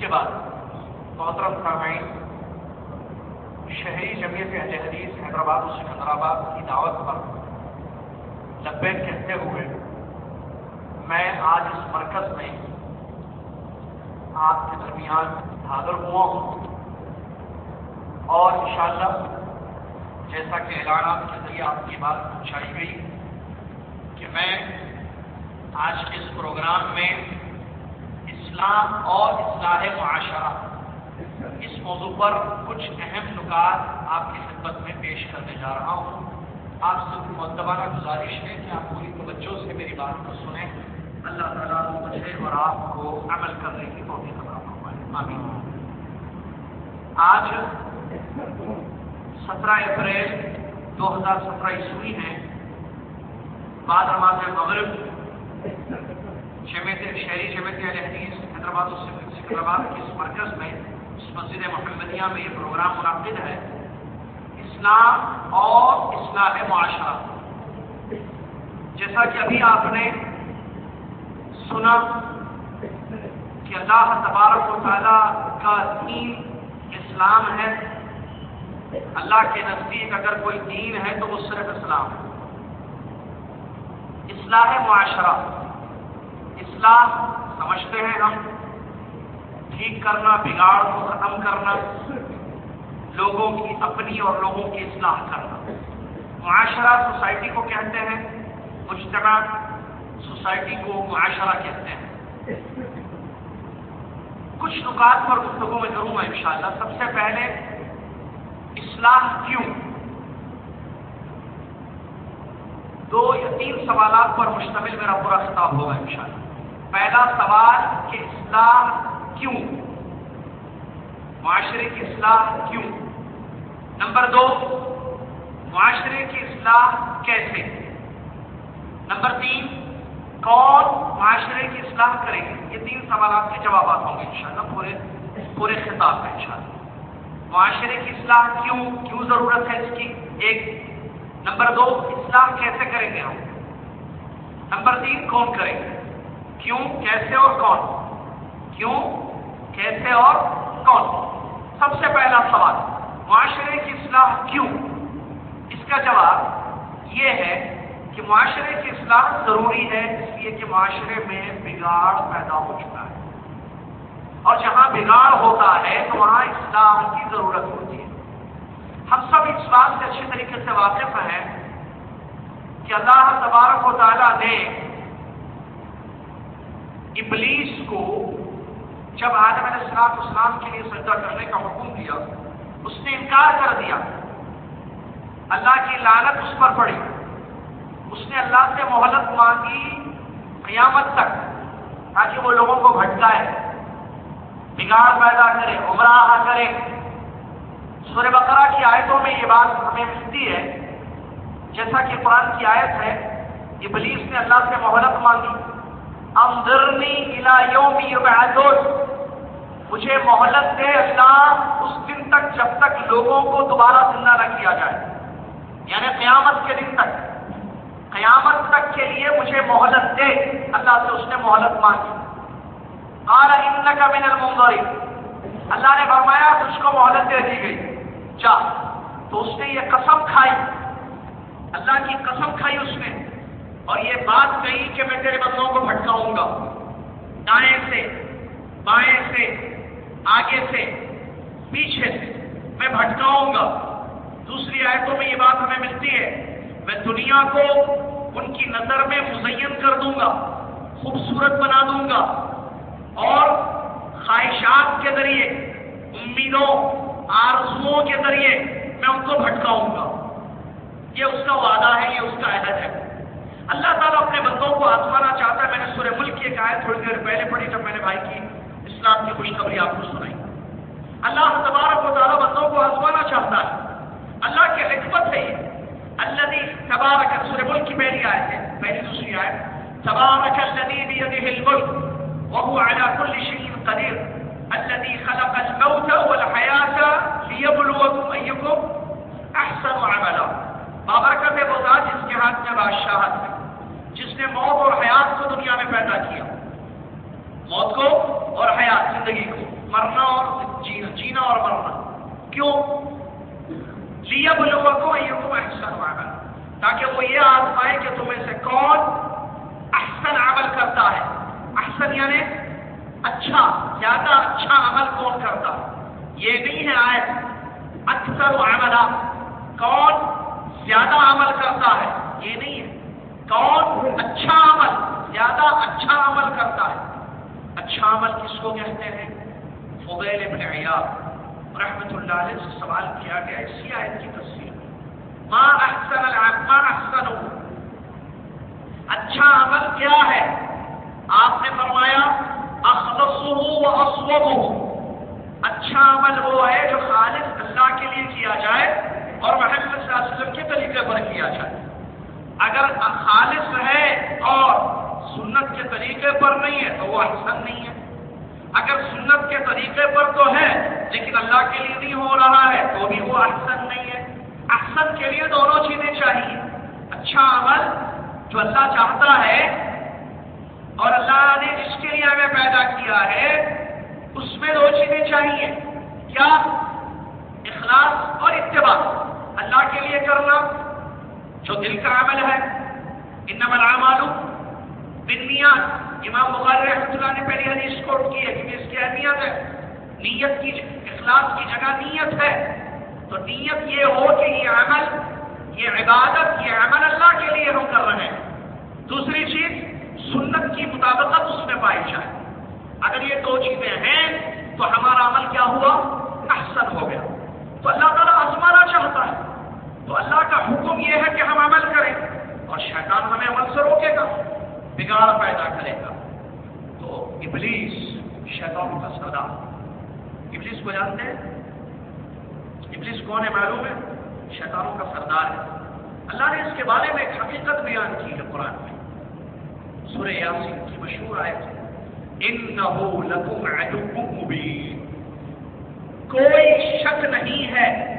کے بعد محترم سامعین شہری جمعیت اہل حدیث حیدرآباد اور سکندرآباد کی دعوت پر لبیک کہتے ہوئے میں آج اس مرکز میں آپ کے درمیان حاضر ہوا ہوں۔ اور انشاءاللہ جیسا کہ اعلانات کے ذریعے آپ کی بات پہنچائی گئی کہ میں آج کے اس پروگرام میں اسلام اور اصلاح معاشرہ۔ اس موضوع پر کچھ اہم نکات آپ کی خدمت میں پیش کرنے جا رہا ہوں۔ آپ سے معتبانہ گزارش ہے کہ آپ پوری توجہ سے میری بات کو سنیں۔ اللہ تعالیٰ مجھے اور آپ کو عمل کرنے کی توفیق عطا فرمائے۔ آمین۔ آج سترہ اپریل دو ہزار سترہ عیسوی ہے بعد نماز مغرب، جمعیت شہری جمعیت علیہ حدیث حیدرآباد سکندرآباد کی اس مرکز میں، اس مسجد محمدیہ میں یہ پروگرام منعقد ہے۔ اسلام اور اصلاح معاشرہ۔ جیسا کہ ابھی آپ نے سنا کہ اللہ تبارک و تعالیٰ کا دین اسلام ہے۔ اللہ کے نزدیک اگر کوئی دین ہے تو وہ صرف اسلام ہے۔ اصلاح معاشرہ۔ اصلاح سمجھتے ہیں ہم۔ ٹھیک کرنا، بگاڑ کو ختم کرنا، لوگوں کی اپنی اور لوگوں کی اصلاح کرنا۔ معاشرہ سوسائٹی کو کہتے ہیں، مجتمع سوسائٹی کو معاشرہ کہتے ہیں۔ کچھ نکات پر گفتگو میں کروں گا انشاءاللہ۔ سب سے پہلے، اصلاح کیوں؟ دو یا تین سوالات پر مشتمل میرا پورا خطاب ہوگا انشاءاللہ۔ پہلا سوال کہ اصلاح کیوں؟ معاشرے کی اصلاح کیوں؟ نمبر دو، معاشرے کی اصلاح کیسے؟ نمبر تین، کون معاشرے کی اصلاح کرے گی یہ تین سوالات کے جوابات ہوں گے انشاءاللہ، پورے پورے خطاب میں انشاءاللہ۔ معاشرے کی اصلاح کیوں؟ کیوں ضرورت ہے اس کی؟ ایک۔ نمبر دو، اصلاح کیسے کریں گے ہم؟ نمبر تین، کون کرے گا؟ کیوں، کیسے اور کون؟ کیوں کیسے اور کون؟ سب سے پہلا سوال، معاشرے کی اصلاح کیوں؟ اس کا جواب یہ ہے کہ معاشرے کی اصلاح ضروری ہے، اس لیے کہ معاشرے میں بگاڑ پیدا ہو چکا ہے۔ اور جہاں بگاڑ ہوتا ہے، تو وہاں اصلاح کی ضرورت ہوتی ہے۔ ہم سب اس بات سے اچھی طریقے سے واقف ہیں کہ اللہ تبارک و تعالیٰ نے ابلیس کو جب آدم علیہ السلام اسلام کے لیے سجدہ کرنے کا حکم دیا، اس نے انکار کر دیا۔ اللہ کی لعنت اس پر پڑی۔ اس نے اللہ سے مہلت مانگی قیامت تک، تاکہ وہ لوگوں کو بھٹکائے، بگاڑ پیدا کرے عمراہ کرے۔ سور بقرہ کی آیتوں میں یہ بات ہمیں ملتی ہے، جیسا کہ قرآن کی آیت ہے، ابلیس نے اللہ سے مہلت مانگی۔ امدرنی مجھے مہلت دے اللہ اس دن تک جب تک لوگوں کو دوبارہ زندہ نہ کیا جائے۔ یعنی قیامت کے دن تک۔ قیامت تک کے لیے مجھے مہلت دے۔ اللہ سے اس نے مہلت مانگی۔ قال انک من المنظرین۔ اللہ نے فرمایا، تجھ کو مہلت دے دی گئی۔ جا۔ تو اس نے یہ قسم کھائی۔ اللہ کی قسم کھائی اس نے۔ اور یہ بات کہی کہ میں تیرے بندوں کو بھٹکاؤں گا۔ دائیں سے، بائیں سے، آگے سے، پیچھے سے میں بھٹکاؤں گا۔ دوسری آیتوں میں یہ بات ہمیں ملتی ہے، میں دنیا کو ان کی نظر میں مزین کر دوں گا، خوبصورت بنا دوں گا اور خواہشات کے ذریعے، امیدوں، آرزوؤں کے ذریعے میں ان کو بھٹکاؤں گا۔ یہ اس کا وعدہ ہے، یہ اس کا عہد ہے۔ اللہ تعالیٰ اپنے بندوں کو آزمانا چاہتا ہے۔ میں نے سورہ ملک کی ایک آیت تھوڑی دیر پہلے پڑھی جب میں نے بھائی کی اسلام کی خوشخبری آپ کو سنائی۔ اللہ تبارک و تعالیٰ بندوں کو آزمانا چاہتا ہے۔ اللہ کی حکمت ہے یہ۔ اللہ تبارک، سورہ ملک کی پہلی آیت ہے، پہلی دوسری آیت۔ تبارک الذي بيده الملك وهو على كل شيء قدير الذي خلق الموت والحياة ليبلوكم أيكم أحسن عملا۔ بابرکت ہے وہ ذات جس کے ہاتھ میں بادشاہت ہے۔ جس نے موت اور حیات کو دنیا میں پیدا کیا۔ موت کو اور حیات، زندگی کو۔ مرنا اور جینا جینا اور مرنا۔ کیوں؟ لیا بولو کو یہ تم احسن عمل تاکہ وہ یہ آزمائے کہ تمہیں سے کون احسن عمل کرتا ہے۔ احسن یعنی اچھا زیادہ اچھا عمل کون کرتا یہ نہیں ہے آئے اکثر عملہ کون زیادہ عمل کرتا ہے؟ یہ نہیں ہے۔ کون اچھا عمل، زیادہ اچھا عمل کرتا ہے۔ اچھا عمل کس کو کہتے ہیں؟ فضیل ابن عیاب رحمت اللہ علیہ سے سوال کیا گیا، اسی آیت کی تصویر ما احسن ما احسن اچھا عمل کیا ہے؟ آپ نے فرمایا اخلصه و اچھا عمل وہ ہے جو خالص اللہ کے لیے کیا جائے اور محمد صلی اللہ علیہ وسلم کے طریقے پر کیا جائے۔ اگر خالص ہے اور سنت کے طریقے پر نہیں ہے تو وہ احسن نہیں ہے۔ اگر سنت کے طریقے پر تو ہے، لیکن اللہ کے لیے نہیں ہو رہا ہے تو بھی وہ احسن نہیں ہے۔ احسن کے لیے دونوں چیزیں چاہیے۔ اچھا عمل جو اللہ چاہتا ہے اور اللہ نے جس کے لیے ہمیں پیدا کیا ہے، اس میں دو چیزیں چاہیے۔ کیا؟ اخلاص اور اتباع۔ اللہ کے لیے کرنا۔ جو دل کا عمل ہے۔ انما معلوم بنیاد امام بخاری رحمۃ اللہ نے پہلی حدیث کوٹ کی ہے کیونکہ اس کی اہمیت ہے۔ نیت کی اخلاص کی جگہ نیت ہے۔ تو نیت یہ ہو کہ یہ عمل، یہ عبادت، یہ عمل اللہ کے لیے ہم کر رہے ہیں۔ دوسری چیز، سنت کی مطابقت اس میں پائی جائے۔ اگر یہ دو چیزیں ہیں، تو ہمارا عمل کیا ہوا؟ احسن ہو گیا۔ تو اللہ تعالیٰ آزمانا چاہتا ہے۔ تو اللہ کا حکم یہ ہے کہ ہم عمل کریں اور شیطان ہمیں عمل سے روکے گا، بگاڑ پیدا کرے گا۔ تو ابلیس، شیطان کا سردار ابلیس کو جانتے ہیں؟ ابلیس کون ہے معلوم ہے؟ شیطانوں کا سردار ہے۔ اللہ نے اس کے بارے میں ایک حقیقت بیان کی ہے قرآن میں۔ سورہ یاسین کی مشہور آئے تھے کوئی شک نہیں ہے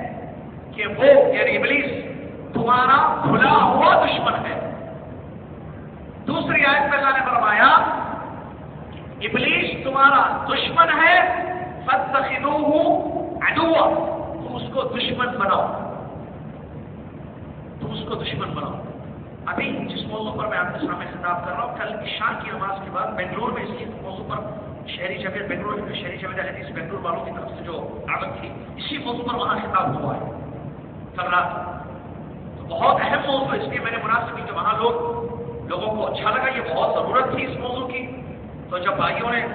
کہ وہ یعنی ابلیس تمہارا کھلا ہوا دشمن ہے۔ دوسری آیت میں اللہ نے فرمایا، ابلیس تمہارا دشمن ہے تم اس کو دشمن بناؤ۔ تم اس کو دشمن بناؤ۔ ابھی جس موضوع پر میں آپ کے سامنے خطاب کر رہا ہوں، کل عشاء کی نماز کے بعد بنگلور میں اسی موضوع پر شہری جگہ بنگلور شہری جگہ ہے بنگلور والوں کی طرف سے جو دعوت تھی، اسی موضوع پر وہاں خطاب ہوا ہے۔ کل رات تو بہت اہم موضوع اس لیے میں نے مناسب کی کہ وہاں لوگ لوگوں کو اچھا لگا، یہ بہت ضرورت تھی اس موضوع کی۔ تو جب بھائیوں نے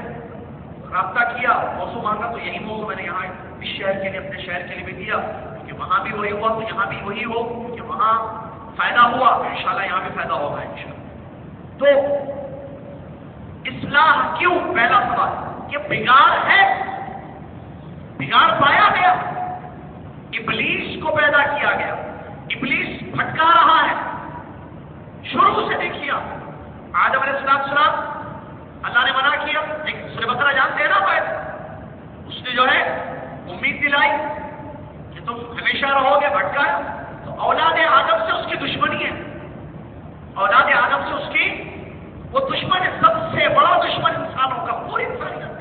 رابطہ کیا، موضوع مانگا، تو یہی موضوع میں نے یہاں اس شہر کے لیے، اپنے شہر کے لیے بھی دیا کیونکہ وہاں بھی وہی ہوا، تو یہاں بھی وہی ہو، کیونکہ وہاں فائدہ ہوا۔ تو ان شاء اللہ یہاں بھی فائدہ ہوگا ان شاء اللہ تو اصلاح کیوں؟ پہلا سوال، کہ بگاڑ ہے؟ بگاڑ پایا گیا؟ ابلیس کو پیدا کیا گیا۔ ابلیس پھٹکا رہا ہے۔ شروع سے دیکھیے آدم علیہ السلام سلام اللہ نے منع کیا۔ ایک سر بکرا جانتے ہیں نا پائے اس نے جو ہے امید دلائی کہ تم ہمیشہ رہو گے، بھٹکا۔ تو اولاد آدم سے اس کی دشمنی ہے۔ اولاد آدم سے اس کی وہ دشمن ہے۔ سب سے بڑا دشمن انسانوں کا پوری انسانیت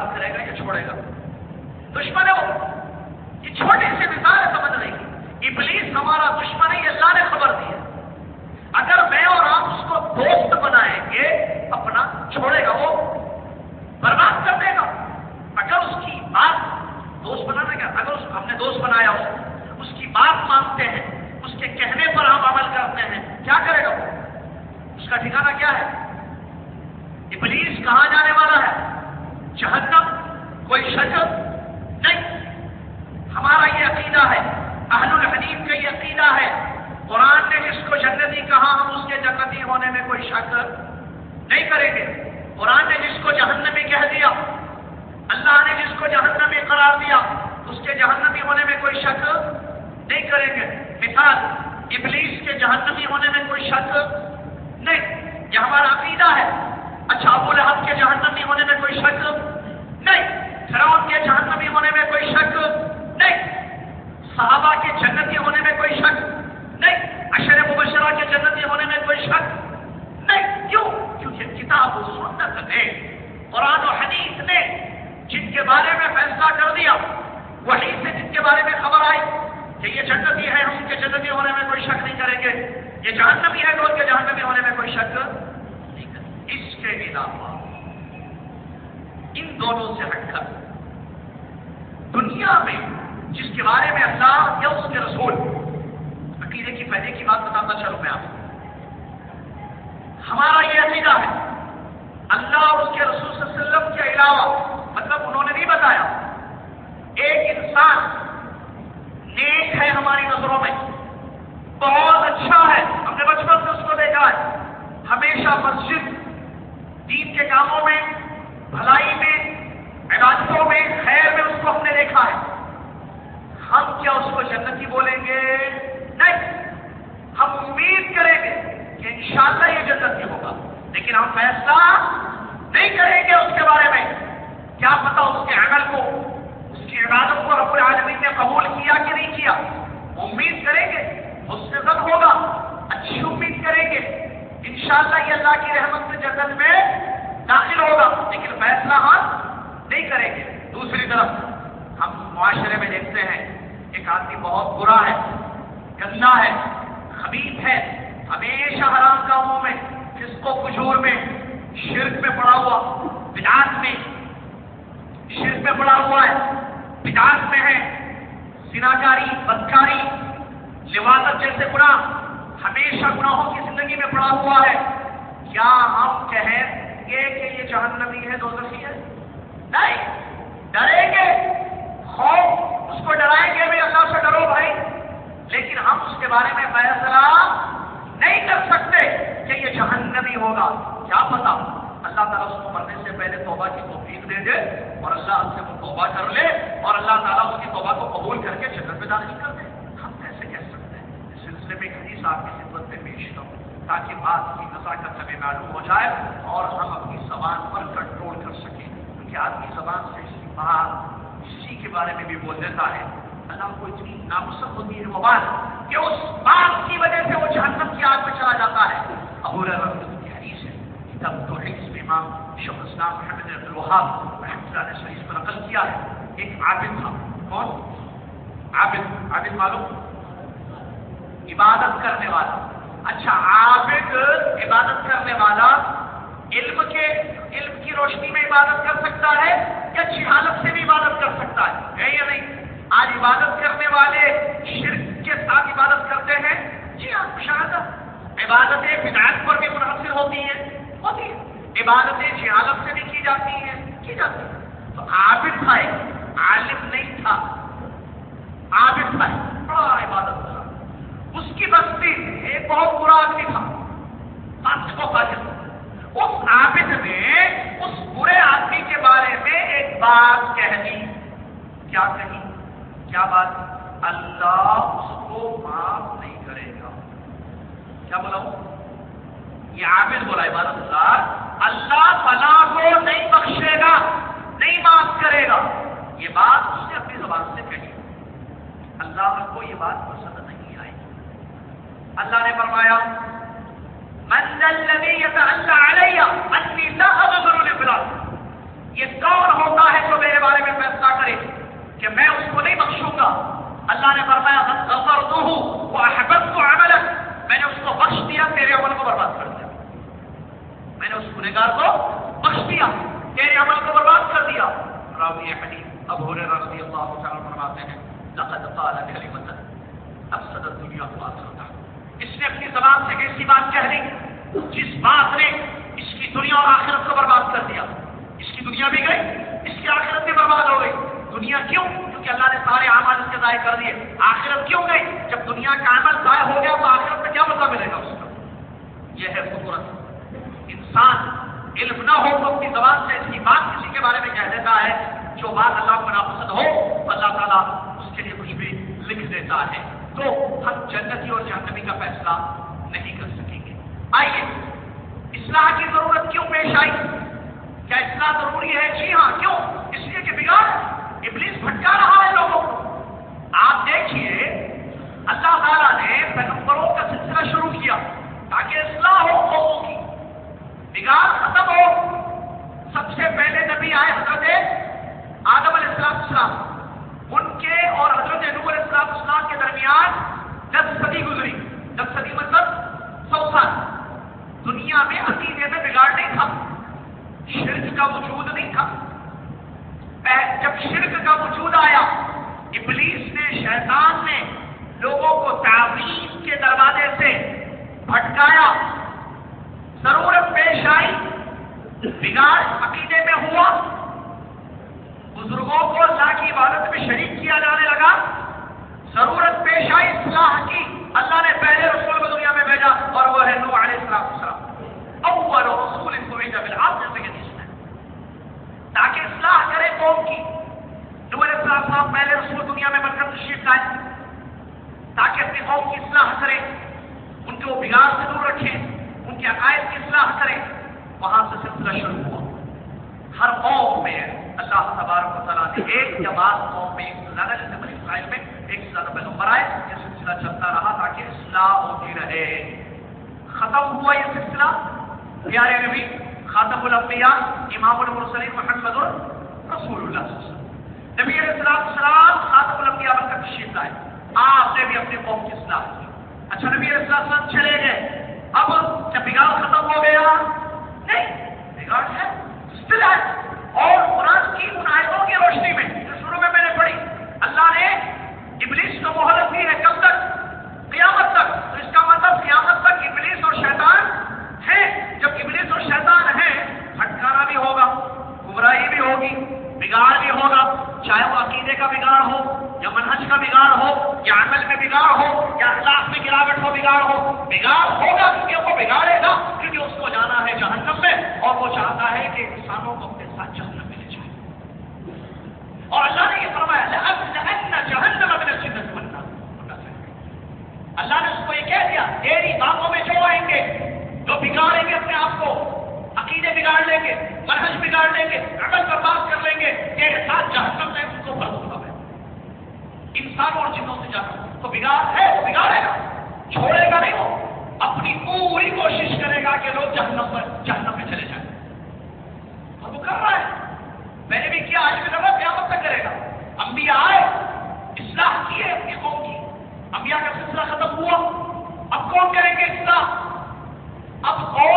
گھر کرے گا یا چھوڑے گا؟ دشمن ہے وہ۔ یہ چھوٹی سی مثال ہے، سمجھ نہیں ابلیس ہمارا دشمن ہے اللہ نے خبر دی ہے۔ اگر میں اور آپ اس کو دوست بنائیں گے، اپنا چھوڑے گا وہ، برباد کر دے گا۔ اگر اس کی بات دوست بنانا کیا، اگر اس ہم نے دوست بنایا ہو، اس کی بات مانتے ہیں، اس کے کہنے پر ہم عمل کرتے ہیں، کیا کرے گا وہ؟ اس کا ٹھکانا کیا ہے؟ ابلیس کہاں جانے والا ہے؟ جہنم، کوئی شکل نہیں۔ ہمارا یہ عقیدہ ہے، اہل الحدیب کا یہ عقیدہ ہے۔ قرآن نے جس کو جنتی کہا، ہم اس کے جنتی ہونے میں کوئی شک نہیں کریں گے۔ قرآن نے جس کو جہنمی کہہ دیا، اللہ نے جس کو جہنمی قرار دیا، اس کے جہنمی ہونے میں کوئی شک نہیں کریں گے۔ مثال، ابلیس کے جہنمی ہونے میں کوئی شک نہیں۔ یہ ہمارا عقیدہ ہے۔ اچھا ابو لہب کے جہنمی ہونے میں کوئی شک؟ نہیں۔ فرعون کے جہنمی ہونے میں کوئی شک؟ نہیں۔ صحابہ کے جنتی ہونے میں کوئی شک؟ نہیں۔ اشر مبشرہ کے جنتی ہونے میں کوئی شک؟ نہیں۔ کیوں؟ کیونکہ کتاب و سنت نے، قرآن و حدیث نے جن کے بارے میں فیصلہ کر دیا، وہی سے جن کے بارے میں خبر آئی کہ یہ جنتی ہے ہم ان کے جنتی ہونے میں کوئی شک نہیں کریں گے۔ یہ جہنمی ہے تو ان کے جہنمی ہونے میں کوئی شک؟ نہیں کریں اس ان دونوں سے ہٹ کر دنیا میں جس کے بارے میں اللہ یا اس کے رسول، عقیدے کی پہلے کی بات بتاتا چلوں میں آپ ہمارا یہ عقیدہ ہے، اللہ اور اس کے رسول صلی اللہ علیہ وسلم کے علاوہ مطلب انہوں نے نہیں بتایا، ایک انسان نیک ہے ہماری نظروں میں، بہت اچھا ہے، ہم نے بچپن سے اس کو دیکھا ہے، ہمیشہ مسجد دین کے کاموں میں، بھلائی میں، عبادتوں میں، خیر میں اس کو ہم نے دیکھا ہے۔ ہم کیا اس کو جنتی بولیں گے؟ نہیں۔ ہم امید کریں گے کہ انشاءاللہ یہ جنتی ہوگا۔ لیکن ہم فیصلہ نہیں کریں گے اس کے بارے میں۔ کیا پتا اس کے عمل کو، اس کی عبادت کو رب العالمین نے قبول کیا کہ نہیں کیا؟ امید کریں گے مستقل ہوگا۔ اچھی امید کریں گے۔ انشاءاللہ یہ اللہ کی رحمت جنت میں داخل ہوگا، لیکن فیصلہ ہم نہیں کریں گے۔ دوسری طرف، ہم معاشرے میں دیکھتے ہیں، ایک آدمی بہت برا ہے، گندا ہے خبیب ہے، ہمیشہ حرام کاموں میں کس کو کجور میں، شرک میں پڑا ہوا بداس میں۔ شرک میں پڑا ہوا ہے بداس میں ہے۔ سناکاری بدکاری لباست جیسے گناہ ہمیشہ گناہوں کی زندگی میں پڑا ہوا ہے۔ کیا ہم کہیں گے کہ یہ جہنمی ہے دو ہے؟ نہیں، ڈریں گے، خوف، اس کو ڈرائیں گے بھی اللہ سے ڈرو بھائی۔ لیکن ہم اس کے بارے میں فیصلہ نہیں کر سکتے کہ یہ جہنمی ہوگا۔ کیا پتا؟ اللہ تعالیٰ اس کو مرنے سے پہلے توبہ کی توفیق دے دے اور اللہ سے وہ توبہ کر لے اور اللہ تعالیٰ اس کی توبہ کو قبول کر کے جنت میں داخل کر دے۔ ہم کیسے کہہ سکتے ہیں۔ اس سلسلے میں حدیث آپ کی خدمت میں پیش کروں۔ تاکہ بات کی نزاکت ہمیں معلوم ہو جائے اور ہم اپنی زبان پر کنٹرول کر سکیں۔ کیونکہ آدمی زبان سے اس کی بات اسی کے بارے میں بھی بول دیتا ہے۔ اللہ کو اتنی نامسب ہوتی ہے وہ بات کہ اس بات کی وجہ سے وہ جہنم کی آگ میں چلا جاتا ہے۔ ابو کی حدیث ہے۔ تب تو حکس امام شخص اسلام محمد عبد الوہاب رحمۃ اللہ نے اس پر نقل کیا ہے۔ ایک عابد تھا۔ کون؟ عابد عابد معلوم؟ عبادت کرنے والا۔ اچھا عابد عبادت کرنے والا علم کے، علم کی روشنی میں عبادت کر سکتا ہے یا جہالت سے بھی عبادت کر سکتا ہے؟ ہے یا نہیں؟ آج عبادت کرنے والے شرک کے ساتھ عبادت کرتے ہیں؟ جی ہاں شہادت عبادتیں فدایت پر بھی منحصر ہوتی ہیں۔ ہوتی ہیں۔ عبادتیں جہالت سے بھی کی جاتی ہیں۔ کی جاتی ہیں۔ تو عابد تھا عالم نہیں تھا۔ عابد تھا بڑا عبادت۔ تھا اس کی بستی ایک بہت برا آدمی تھا۔ لوگوں کے دروازے سے بھٹکایا۔ ضرورت پیش آئی بگاڑ عقیدے میں ہوا۔ بزرگوں کو اللہ کی عبادت میں شریک کیا جانے لگا۔ ضرورت پیش آئی اصلاح کی۔ اللہ نے پہلے رسول کو دنیا میں بھیجا اور وہ ہے نو علیہ السلام۔ السلام اول رسول ان کو بھیجا پھر آپ جیسے کہ جس تاکہ اصلاح کرے قوم کی۔ نو علیہ السلام صاحب پہلے رسول دنیا میں بن کر تشریف لائے تاکہ اپنی قوم کی اصلاح کرے، ان کو بگاڑ سے دور رکھے، ان کے عقائد کی اصلاح کرے۔ وہاں سے سلسلہ شروع ہوا۔ ہر قوم میں اللہ تبارک و تعالیٰ نے ایک یا بعض قوم میں، ایک سے زیادہ جیسے بنی اسرائیل میں ایک سے زیادہ پیغمبر آئے، یہ سلسلہ چلتا رہا تاکہ اصلاح ہوتی رہے۔ ختم ہوا یہ سلسلہ۔ پیارے نبی، خاتم الانبیاء، امام المرسلین محمد رسول اللہ صلی اللہ علیہ وسلم۔ نبی علیہ السلام السلام خاتم الانبیاء بن کر تشریف لائے۔ آپ نے بھی اپنے قوم کی اصلاح کی۔ اچھا نبی علیہ السلام چلے گئے۔ اب جب بگاڑ ختم ہو گیا، نہیں، بگاڑ ہے اسٹل ہے۔ اور قرآن کی ان آیتوں کی روشنی میں، جو شروع میں میں نے پڑھی، اللہ نے ابلیس کو مہلت دی ہے کب تک؟ قیامت تک۔ تو اس کا مطلب قیامت تک ابلیس اور شیطان ہے جب ابلیس اور شیطان ہے پھٹکانا بھی ہوگا، گمراہی بھی ہوگی۔ بگاڑ بھی ہوگا، چاہے وہ عقیدے کا بگاڑ ہو، یا منہج کا بگاڑ ہو، یا عمل میں بگاڑ ہو، یا اخلاق میں گراوٹ ہو، بگاڑ ہو، بگاڑ ہوگا کیونکہ وہ بگاڑے گا، کیونکہ اس کو جانا ہے جہنم میں، اور وہ چاہتا ہے کہ انسانوں کو اپنے ساتھ جہنم میں لے جائے۔ اور اللہ نے یہ فرمایا جہنم اپنے شدت بننا اللہ نے اس کو یہ کہہ دیا، تیری باتوں میں جو آئیں گے، جو بگاڑیں گے اپنے آپ کو عقیدے بگاڑ لیں گے، مرحج بگاڑ لیں گے، عمل برباد کر لیں گے تیرے ساتھ جہنم میں ان کو بھر دوں گا انسانوں اور جنوں سے جانا تو بگاڑ ہے، وہ بگاڑے گا۔ چھوڑے گا نہیں وہ۔ اپنی پوری کوشش کرے گا کہ لوگ جہنم پر، جہنم میں چلے جائیں۔ اور وہ کر رہا ہے۔ میں نے بھی کیا، آج بھی کر رہا قیامت تک کرے گا۔ انبیاء آئے، اصلاح کی ہے اپنی قوم کی۔ انبیاء کا سلسلہ ختم ہوا۔ اب کون کریں گے اصلاح؟ اب قوم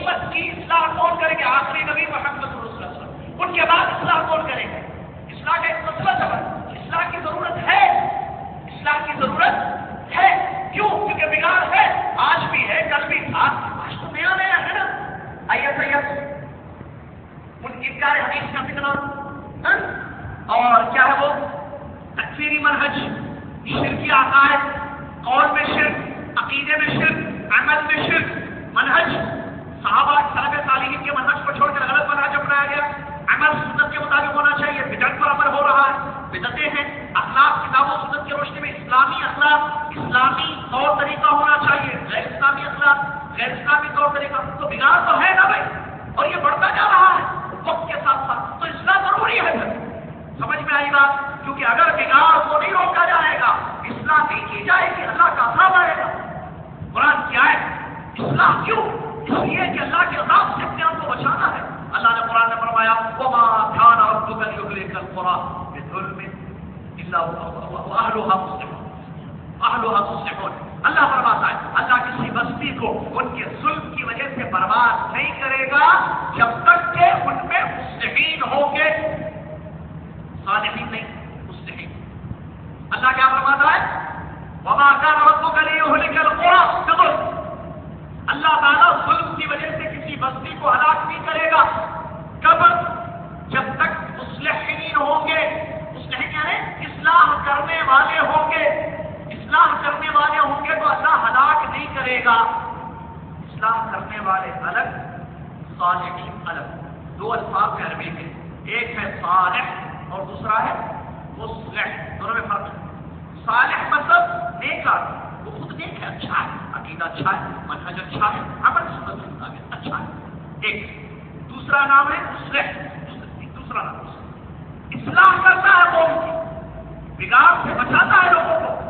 امت کی اصلاح کون کریں گے آخری نبی محمد صلی اللہ علیہ وسلم. ان کے بعد اصلاح کون کریں گے اصلاح کا ایک مسئلہ سب اصلاح کی ضرورت ہے۔ اصلاح کی ضرورت ہے۔ کیوں؟ کیونکہ بگاڑ ہے۔ آج بھی ہے، کل بھی تھا۔ آج تو نیا نیا ہے نا۔ ایس ایس ان انکار حدیث کا فتنہ۔ ہاں؟ اور کیا ہے وہ؟ تکفیری منہج۔ شرکی عقائد۔ قول میں شرک، عقیدے میں شرک، عمل میں شرک۔ منہج۔ صحابہ سلب تعلیم کے منہج کو چھوڑ کر غلط منہج اپنایا گیا. عمل سنت کے مطابق ہونا چاہیے. بدعت پر عمل ہو رہا ہے. بدعتیں ہیں. اخلاق کتاب و سنت کی روشنی میں اسلامی اخلاق، اسلامی طور طریقہ ہونا چاہیے. غیر اسلامی اخلاق، غیر اسلامی طور طریقہ. تو بگاڑ تو ہے نا بھائی؟ اور یہ بڑھتا جا رہا ہے وقت کے ساتھ ساتھ. تو اسلام ضروری ہے پھر سمجھ میں آئی بات؟ کیونکہ اگر بگاڑ کو نہیں روکا جائے گا اسلام نہیں کی جائے گی، اللہ کا عذاب آئے گا. قرآن کیا ہے اسلام کیوں؟ کہ اللہ کے عذاب سے اپنے آپ کو بچانا ہے۔ اللہ نے قرآن نے فرمایا، وما كان ربك ليهلك القرى بظلم الا واهلها مصلحون۔ اهلها مصلحون۔ اللہ فرماتا ہے، اللہ کسی بستی کو ان کے ظلم کی وجہ سے برباد نہیں کرے گا جب تک کہ ان میں مستحین ہوں صالحین نہیں مستحین اللہ کیا فرماتا ہے؟ وما كان ربك ليهلك القرى بظلم۔ اللہ تعالیٰ ظلم کی وجہ سے کسی بستی کو ہلاک نہیں کرے گا۔ کب؟ جب تک مسلحین ہوں گے۔ مسلحین یعنی اصلاح کرنے والے ہوں گے۔ اصلاح کرنے والے ہوں گے تو اللہ ہلاک نہیں کرے گا۔ اصلاح کرنے والے الگ، صالحین الگ۔ دو الفاظ میں عربی کے۔ ایک ہے صالح اور دوسرا ہے مسلح دونوں میں فرق ہے۔ صالح مطلب نیک آدمی وہ خود نیک ہے اچھا ہے۔ عقیدہ اچھا ہے، منہج اچھا ہے، عمل سنت کے مطابق اچھا ہے۔ ایک، دوسرا نام ہے مسلح۔ دوسرا نام اصلاح کرتا ہے قوم کی۔ بگاڑ سے بچاتا ہے لوگوں کو۔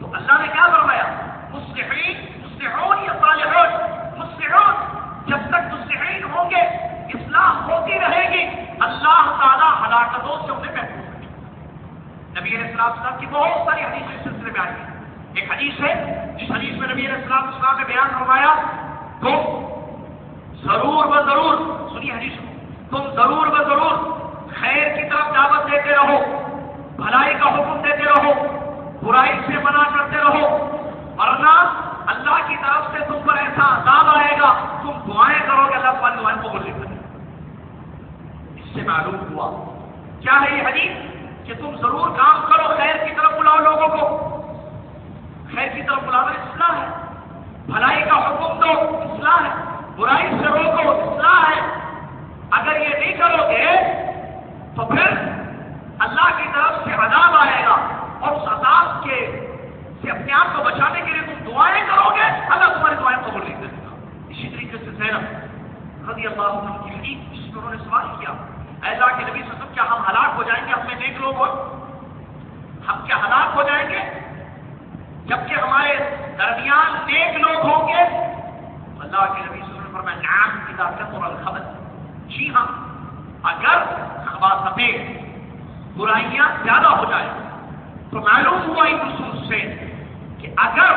تو اللہ نے کیا فرمایا؟ مسلحین مسلحون یا صالحون؟ مسلحون جب تک مسلحین ہوں گے، اصلاح ہوتی رہے گی۔ اللہ تعالیٰ ہلاکتوں سے انہیں محفوظ رکھے نبی علیہ السلام کی بہت ساری حدیث اس سلسلے میں آئی ہیں۔ ایک حدیث ہے، جس حدیث میں نبی اسلام اسلام نے بیان فرمایا، تم ضرور و ضرور، سنیے حدیث کو، تم ضرور و ضرور خیر کی طرف دعوت دیتے رہو، بھلائی کا حکم دیتے رہو، برائی سے منع کرتے رہو، ورنہ اللہ کی طرف سے تم پر ایسا عذاب آئے گا، تم دعائیں کرو گے، اللہ تمہاری دعائیں کو بولے کرے اس سے معلوم ہوا، کیا ہے یہ حدیث؟ کہ تم ضرور کام کرو، خیر کی طرف بلاؤ لوگوں کو۔ خیر کی طرف بلانا اصلاح ہے۔ بھلائی کا حکم دو، اصلاح ہے۔ برائی سے روکو، اصلاح ہے۔ اگر یہ نہیں کرو گے، تو پھر اللہ کی طرف سے عذاب آئے گا۔ اور اس عذاب کے سے اپنے آپ کو بچانے کے لیے تم دعائیں کرو گے۔ اللہ تمہاری دعائیں قبول نہیں کرے گا۔ اسی طریقے سے زینب رضی اللہ عنہ کی حدیث جس میں انہوں نے سوال کیا۔ ایسا کہ نبی صلی کیا ہم ہلاک ہو جائیں گے اپنے نیک لوگ ہو ہم کیا ہلاک ہو جائیں گے؟ جبکہ ہمارے درمیان نیک لوگ ہوں گے۔ اللہ کے نبی صلی اللہ علیہ وسلم نام کی طاقت اور الخبر۔ جی ہاں اگر سفید، برائیاں زیادہ ہو جائیں، تو معلوم ہوا ان رسول سے کہ اگر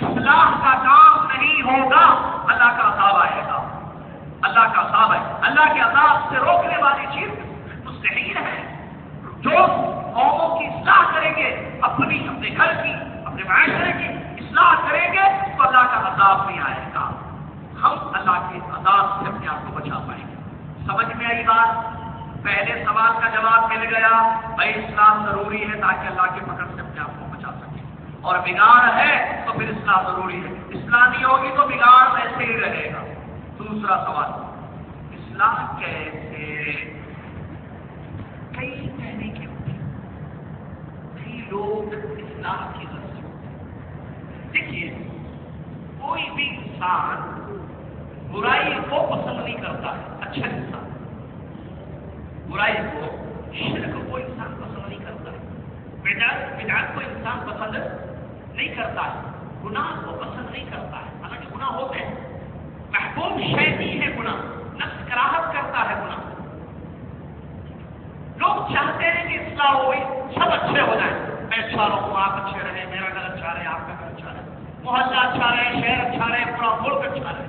اصلاح کا کام نہیں ہوگا، اللہ کا عذاب آئے گا۔ اللہ کا عذاب ہے اللہ کے عذاب سے روکنے والی چیز مستحیل ہے جو قوموں کی اصلاح کریں گے، اپنی اپنے گھر کی اپنے معاشرے کی اصلاح کریں گے تو اللہ کا عذاب نہیں آئے گا۔ ہم اللہ کے عذاب سے اپنے آپ کو بچا پائیں گے۔ سمجھ میں آئی بات؟ پہلے سوال کا جواب مل گیا۔ بھائی اسلام ضروری ہے تاکہ اللہ کے پکڑ سے اپنے آپ کو بچا سکے۔ اور بگاڑ ہے تو پھر اسلام ضروری ہے۔ اسلامی ہوگی تو بگاڑ ایسے ہی رہے گا۔ دوسرا سوال اسلام کیسے؟ کئی کہنے کے کئی لوگ اسلام کی دیکھیے کوئی بھی انسان برائی کو پسند نہیں کرتا ہے اچھا انسان۔ برائی کو، شرک کو انسان پسند نہیں کرتا۔ ہے بدعت کو انسان پسند نہیں کرتا۔ ہے گناہ کو پسند نہیں کرتا۔ ہے حالانکہ گناہ ہوتے ہیں۔ محبوب شہ ہے گناہ۔ نفس کراہت کرتا ہے گناہ۔ لوگ چاہتے ہیں کہ اصلاح ہوئی، سب اچھے ہو جائیں۔ میں اچھا رہوں، آپ اچھے رہے میرا گھر اچھا رہے آپ کا گھر اچھا رہے محلہ اچھا رہے شہر اچھا رہے پورا ملک اچھا رہے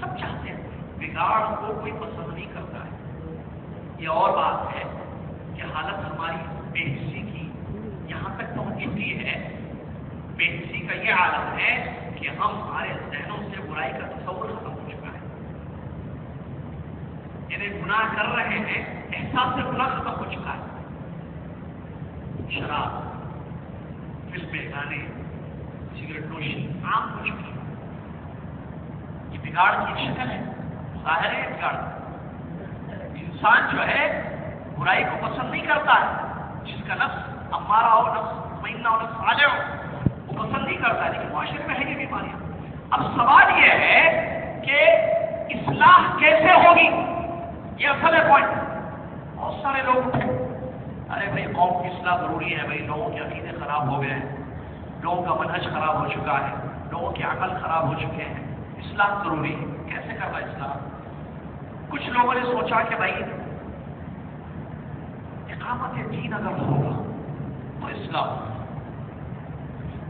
سب چاہتے ہیں بگاڑ کو کوئی پسند نہیں کرتا ہے۔ یہ اور بات ہے کہ حالت ہماری بے حصی کی یہاں تک پہنچ چکی ہے۔ بے حصی کا یہ عالم ہے کہ ہم ہمارے ذہنوں سے برائی کا تصور ختم ہو چکا ہے۔ یعنی گناہ کر رہے ہیں، احساس سے گناہ ختم ہو چکا ہے۔ شراب، فلمیں، گانے سگریٹ نوشی، عام ہو چکی ہے۔ یہ بگاڑ کی شکل ہے، ظاہر ہے بگاڑ۔ انسان جو ہے، برائی کو پسند نہیں کرتا ہے۔ جس کا نفس ہمارا ہو، نفس مہینہ ہو، نفس آ ہو، وہ پسند نہیں کرتا ہے۔ لیکن معاشرے میں ہے یہ بیماریاں۔ اب سوال یہ ہے کہ اصلاح کیسے ہوگی؟ یہ اصل ہے پوائنٹ بہت سارے لوگ ارے بھائی، قوم کی اصلاح ضروری ہے بھائی، لوگوں کے عقیدے خراب ہو گئے ہیں۔ لوگوں کا منہج خراب ہو چکا ہے، لوگوں کے عقل خراب ہو چکے ہیں۔ اصلاح ضروری ہے۔ کیسے کرنا اصلاح؟ کچھ لوگوں نے سوچا کہ بھائی، اقامت دین اگر ہوگا تو اصلاح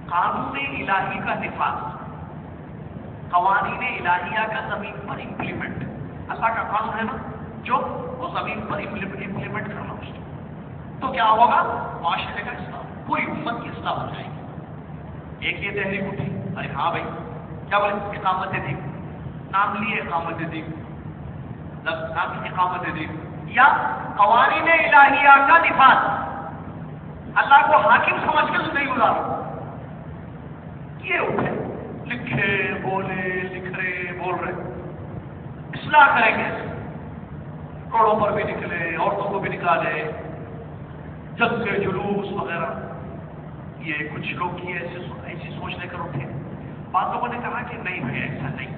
قانون الہی کا نفاذ، قوانین الہیہ کا زمین پر امپلیمنٹ اللہ کا قانون ہے نا، جو وہ زمین پر امپلیمنٹ کرنا اس تو کیا ہوگا؟ معاشرے کا اصلاح، پوری امت کی اصلاح ہو جائے گی۔ ایک یہ تحریک اٹھی۔ ارے ہاں بھائی، کیا بولے؟ اقامت دی نام لیے اقامت دی نام اقامت دی یا قوانین الہیہ کا نفاذ۔ اللہ کو حاکم سمجھ کر نہیں گزارو۔ یہ اٹھے لکھے، بولے لکھ رہے بول رہے۔ اصلاح کریں گے۔ کروڑوں پر بھی نکلے، عورتوں کو بھی نکالے۔ جب سے جلوس وغیرہ۔ یہ کچھ لوگ کی ایسے ایسی سوچ لے کر اٹھے بعض لوگوں نے کہا کہ نہیں بھائی، ایسا نہیں۔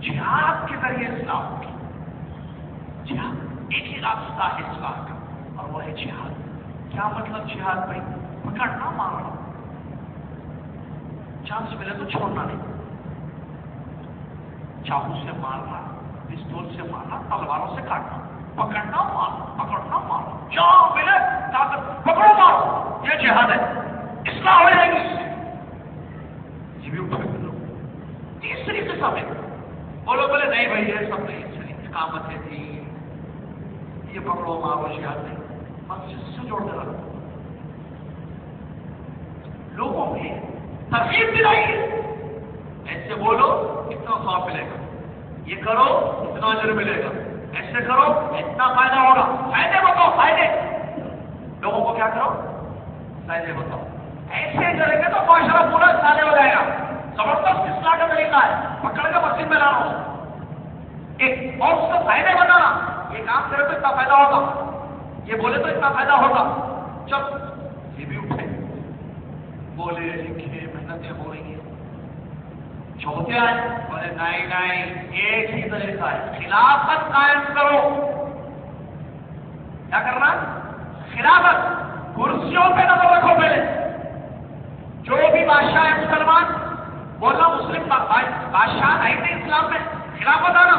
جہاد کے ذریعے اسلام ہوگی جہاد ایک ہی راستہ ہے اسلام کا، اور وہ ہے جہاد۔ کیا مطلب جہاد بھائی؟ پکڑنا مارنا چانس ملے تو چھوڑنا نہیں۔ چاہو سے مارنا، پستول سے مارنا، تلواروں سے کاٹنا۔ پکڑنا مارو پکڑنا مارو۔ جہاں ملے طاقت پکڑو مارو۔ یہ جہاد ہے۔ اسلام ہو جائے گی یہ بھی اٹھا تیسری قسم ہے بولو بولے نہیں بھائی یہ سب نہیں اقامت ہے تھی یہ پکڑو مارو جہاد نہیں مسجد سے جوڑ دے رہا لوگوں میں ترغیب دلائی ایسے بولو اتنا سواب ملے گا یہ کرو اتنا اجر ملے گا ایسے کرو اتنا فائدہ ہوگا فائدے بتاؤ فائدے لوگوں کو کیا کرو فائدے بتاؤ ایسے کریں گے تو معاشرہ پورا سالے ہو جائے گا زبردست اسلام کا طریقہ ہے پکڑ کے مسجد میں لانا ایک اور اس کو فائدے بتانا یہ کام کرے تو اتنا فائدہ ہوگا یہ بولے تو اتنا فائدہ ہوگا چل یہ بھی اٹھے بولے لکھے محنتیں ہو رہی ہیں چھوٹے آئے بولے نہیں نہیں ایک ہی طریقہ ہے خلافت قائم کرو کیا کرنا خلافت کرسیوں پہ نظر رکھو پہلے جو بھی بادشاہ ہے مسلمان بولنا مسلم بادشاہ آئی تھے اسلام میں، خلافت آنا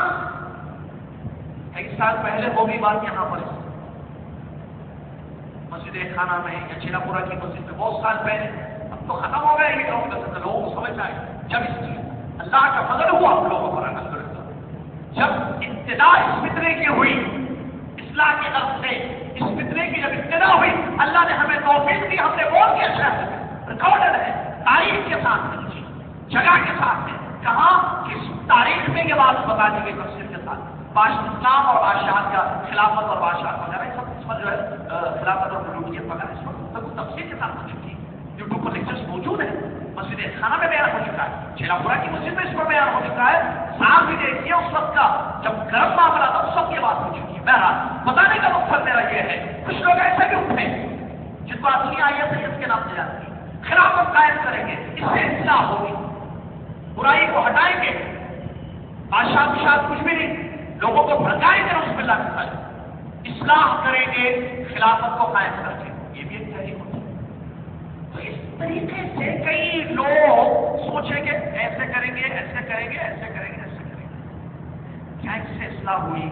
کئی سال پہلے وہ بھی بات یہاں پر مسجد خانہ میں یا چیلا پورا کی مسجد میں، بہت سال پہلے۔ اب تو ختم ہو گئے لوگوں کو سمجھ آئے جب اس کی اللہ کا فضل ہوا ہم لوگوں پر الحمد جب ابتدا اس فطرے کی ہوئی، اسلام کے طرف سے اس فطرے کی جب ابتدا ہوئی، اللہ نے ہمیں توفیق دی، ہم نے بہت ہی اچھا ریکارڈر ہے، تاریخ کے ساتھ جگہ کے ساتھ کہاں؟ کس تاریخ میں یہ بات بتا دی گئی تفصیل کے ساتھ۔ باش اسلام اور بادشاہ کا خلافت اور بادشاہ وغیرہ سب اس پر جو ہے خلافت اور ملوکیت وغیرہ اس پر تفصیل کے ساتھ ہو چکی۔ ہے یوٹیوب پر لیکچرس موجود ہیں۔ مسجد خانہ میں بیان ہو چکا ہے۔ چیلا پورا کی مسجد میں اس پر بیان ہو چکا ہے۔ ساتھ بھی دیکھیے اس وقت کا جب گرم معاملہ تھا اس وقت یہ بات ہو چکی۔ ہے بہرحال، بتانے کا مقصد میرا یہ ہے، کچھ لوگ ایسے بھی اٹھے، جن کو اپنی آئی ہے سید کے نام سے جاتی ہے خلافت قائم کریں گے، اس سے اصلاح ہوگی۔ برائی کو ہٹائیں گے۔ بادشاہ بشاہ کچھ بھی نہیں، لوگوں کو بھڑکائیں گے اس میں لاکھ اصلاح کریں گے، خلافت کو قائم کر کے یہ بھی ایک تحریک ہوتی ہے۔ تو اس طریقے سے کئی لوگ سوچیں گے، ایسے کریں گے، ایسے کریں گے، ایسے کریں گے، ایسے کریں گے۔ کیا اس سے اصلاح ہوئی؟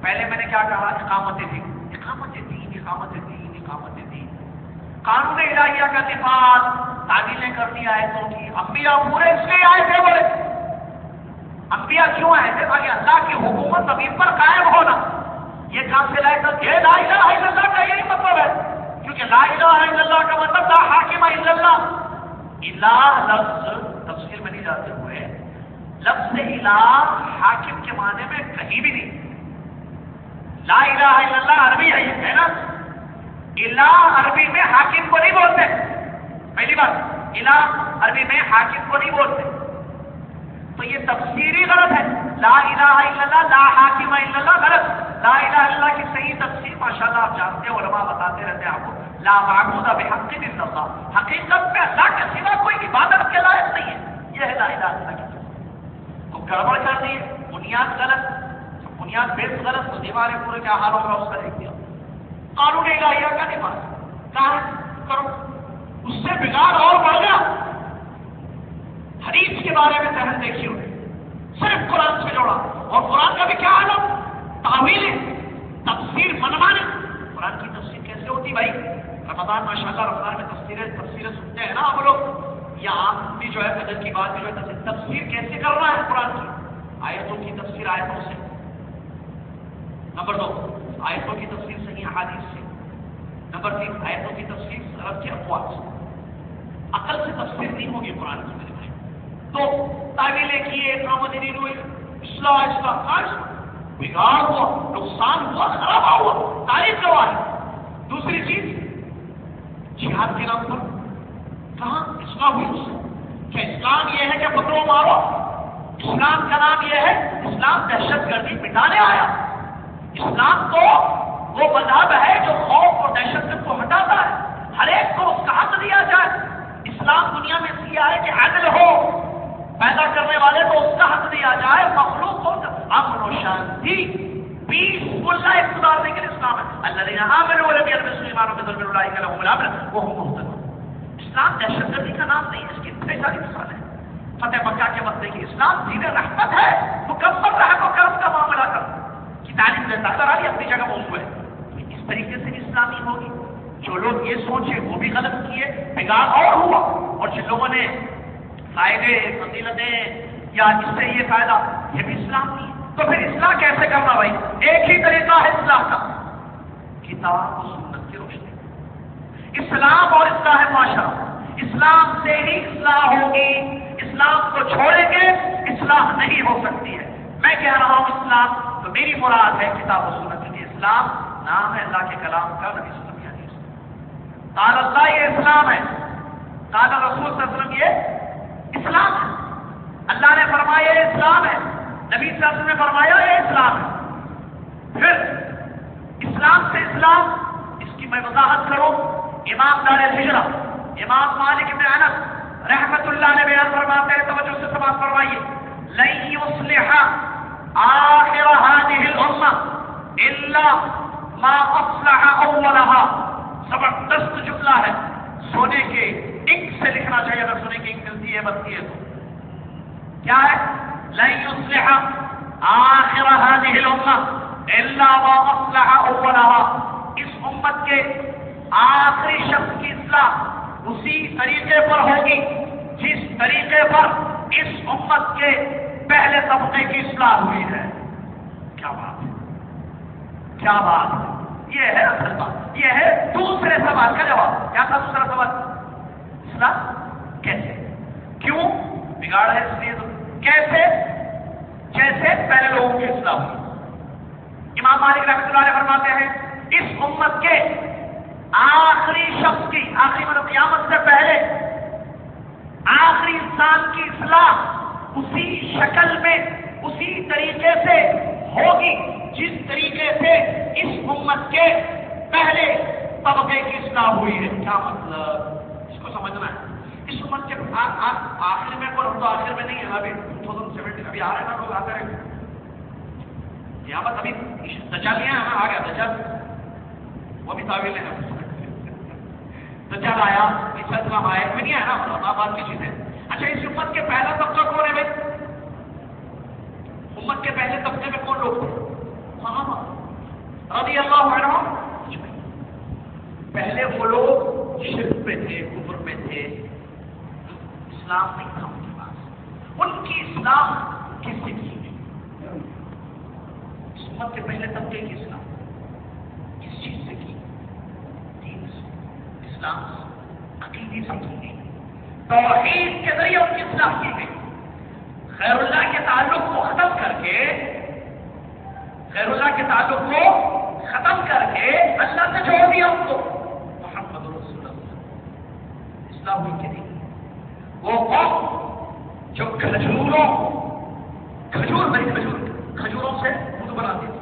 پہلے میں نے کیا کہا؟ اقامت دین۔ اقامت دین اقامت دین اقامت دین۔ قانون الہیہ کا نفاذ تعمیلیں کر دیا ہے تو کی۔ انبیاء پورے اس لیے آئے تھے بولے انبیاء کیوں آئے تھے؟ تاکہ اللہ کی حکومت زمین پر قائم ہونا۔ یہ کام سے لائے کر یہ لا الہ الا اللہ کا یہی مطلب ہے۔ کیونکہ لا الہ الا اللہ کا مطلب لا حاکم الا اللہ۔ الہ لفظ تفسیر میں نہیں جاتے ہوئے۔ لفظ الہ حاکم کے معنی میں کہیں بھی نہیں۔ لا الہ الا اللہ عربی ہے یہ، ہے نا؟ الہ عربی میں حاکم کو نہیں بولتے۔ پہلی بات الہ عربی میں حاکم کو نہیں بولتے۔ تو یہ تفسیری غلط ہے۔ لا الہ الا اللہ، لا حاکم الا اللہ، غلط۔ لا الہ الا اللہ کی صحیح تفسیر، ماشاءاللہ آپ جانتے ہیں، علماء بتاتے رہتے ہیں آپ کو۔ لا معبود بحق الا اللہ۔ حقیقت میں اللہ کے سوا کوئی عبادت کے لائق نہیں ہے۔ یہ ہے لا الہ الا اللہ کی تو گڑبڑ کر دی بنیاد غلط، بنیاد بیس غلط، تو دیوارے پورے کیا حال ہوگا اس کا دیکھ دیا قانون الہیہ کا نہیں مانا کہاں کرو۔ اس سے بگاڑ اور بڑھ گیا حدیث کے بارے میں ذہن دیکھی ہوئی۔ صرف قرآن سے جوڑا۔ اور قرآن کا بھی کیا عالم تعویل ہے۔ تفسیر منوانے قرآن کی تفسیر کیسے ہوتی بھائی؟ رمضان ماشاء اللہ رمضان میں تفسیریں تفسیریں سنتے ہیں نا آپ لوگ۔ یا آپ بھی جو ہے قدر کی بات جو ہے تفسیر کیسے کر رہا ہے قرآن کی؟ آیتوں کی تفسیر آیتوں سے۔ نمبر دو۔ آیتوں کی تفسیر صحیح حادث سے۔ نمبر تین، آیتوں کی تفسیر عرب کے افواج سے۔ عقل سے تفسیر نہیں ہوگی قرآن کی میرے بھائی۔ تو تعویلیں کیے کامدنی ہوئی، اصلاح اصلاح بگاڑ ہوا، نقصان ہوا، خراب ہوا، تاریخ گواہ ہے۔ دوسری چیز، جہاد کے نام پر کہاں اصلاح ہوئی اس کیا اسلام یہ ہے کہ پکڑو مارو؟ اسلام کا نام یہ ہے، اسلام دہشت گردی مٹانے آیا۔ اسلام تو وہ مذہب ہے جو خوف اور دہشت گرد کو ہٹاتا ہے۔ ہر ایک کو اس کا حق دیا جائے۔ اسلام دنیا میں اس لیے ہے کہ عدل ہو۔ پیدا کرنے والے کو اس کا حق دیا جائے۔ مخلوق کو امن و شانتی۔ پیس فل لائف گزارنے کے لیے اسلام ہے۔ اللہ نے یہاں میرے بولے بھی مسلمانوں کے درمیان لڑائی کرا ہوں وہ محترم اسلام دہشت گردی کا نام نہیں ہے اس کی اتنی ساری مثال ہے۔ فتح مکہ کے وقت کی اسلام دین رحمت ہے، مکمل رحم و کرم کا معاملہ کر کی تعلیم دیتا ہے علی اپنی جگہ موضوع ہے۔ اس طریقے سے اسلامی ہوگی۔ جو لوگ یہ سوچے وہ بھی غلط کیے، بگاڑ اور ہوا۔ اور جن لوگوں نے فائدے، فضیلتیں یا اس سے یہ فائدہ، یہ بھی اسلام نہیں تو پھر اصلاح کیسے کرنا بھائی؟ ایک ہی طریقہ ہے اصلاح کا۔ کتاب و سنت کی روشنی۔ اسلام اور اصلاح معاشرہ۔ اسلام سے ہی اصلاح ہوگی۔ اسلام کو چھوڑیں گے، اصلاح نہیں ہو سکتی ہے۔ میں کہہ رہا ہوں، اسلام میری مراد ہے کتاب و سنت کی اسلام نام ہے اللہ کے کلام کا نبی صلی اللہ علیہ وسلم تعالی اللہ، یہ اسلام ہے۔ تعالی رسول صلی اللہ علیہ وسلم، یہ اسلام ہے۔ اللہ نے فرمایا، یہ اسلام ہے۔ نبی صلی اللہ علیہ وسلم نے فرمایا، یہ اسلام ہے۔ پھر اسلام سے اسلام، اس کی میں وضاحت کروں۔ امام دار ہجرا امام مالک ابن انس رحمت اللہ نے بیان فرماتے ہیں، توجہ سے سماعت فرمائیے۔ لن يصلح آخر هذه الامه الا ما اصلح اولها زبردست جملہ ہے. سونے کے انک سے لکھنا چاہیے اگر سونے کی انک ملتی ہے، بنتی ہے تو. کیا ہے؟ لن يصلح آخر هذه الامه الا ما اصلح اولها اس امت کے آخری شخص کی اصلاح اسی طریقے پر ہوگی جس طریقے پر اس امت کے پہلے طبقے کی اصلاح ہوئی ہے۔ کیا بات ہے؟ کیا بات ہے؟ یہ ہے اصل بات۔ یہ ہے دوسرے سوال کا جواب۔ کیا تھا دوسرا سوال؟ اصلاح کیسے؟ کیوں؟ بگاڑ ہے اس لیے کیسے؟ جیسے پہلے لوگوں کی اصلاح ہوئی۔ امام مالک رحمۃ اللہ علیہ فرماتے ہیں، اس امت کے آخری شخص کی، آخری مطلب قیامت سے پہلے، آخری انسان کی اصلاح اسی شکل میں، اسی طریقے سے ہوگی۔ جس طریقے سے اس امت کے پہلے طبقے کی اصلاح ہوئی ہے۔ کیا مطلب؟ اس کو سمجھنا ہے۔ اس امت کے آخر میں پر تو آخر میں نہیں ہے ابھی۔ ٹو تھاؤزینڈ سیونٹین ابھی آ رہے ہیں نا لوگ آتے رہے۔ قیامت ابھی دجال لیا ہے ہاں، آ گیا۔ دجال۔ وہ بھی تعویل ہے دجال آیا، اس اسلام آیا میں نہیں آیا نا بات کی چیز ہے اچھا اس امت کے پہلا طبقہ کون ہے بھائی؟ امت کے پہلے طبقے میں کون لوگ تھے؟ رضی اللہ عنہ پہلے وہ لوگ شرک میں تھے، کفر میں تھے۔ اسلام نہیں تھا ان کے پاس۔ ان کی اسلام کس سے کی گئی؟ امت کے پہلے طبقے کی اسلام۔ کس چیز سے کی؟ دین سے۔ اسلام سے عقیدی سے کی گئی۔ توحید کے ذریعے ان کی اصلاح کی گئی۔ خیر اللہ کے تعلق کو ختم کر کے خیر اللہ کے تعلق کو ختم کر کے اللہ سے چھوڑ دیا ان کو۔ محمد رسول اللہ۔ اسلام ہوئی کہ نہیں وہ قوم جو کھجوروں، کھجور بھائی کھجور، کھجوروں سے خود بناتی تھی۔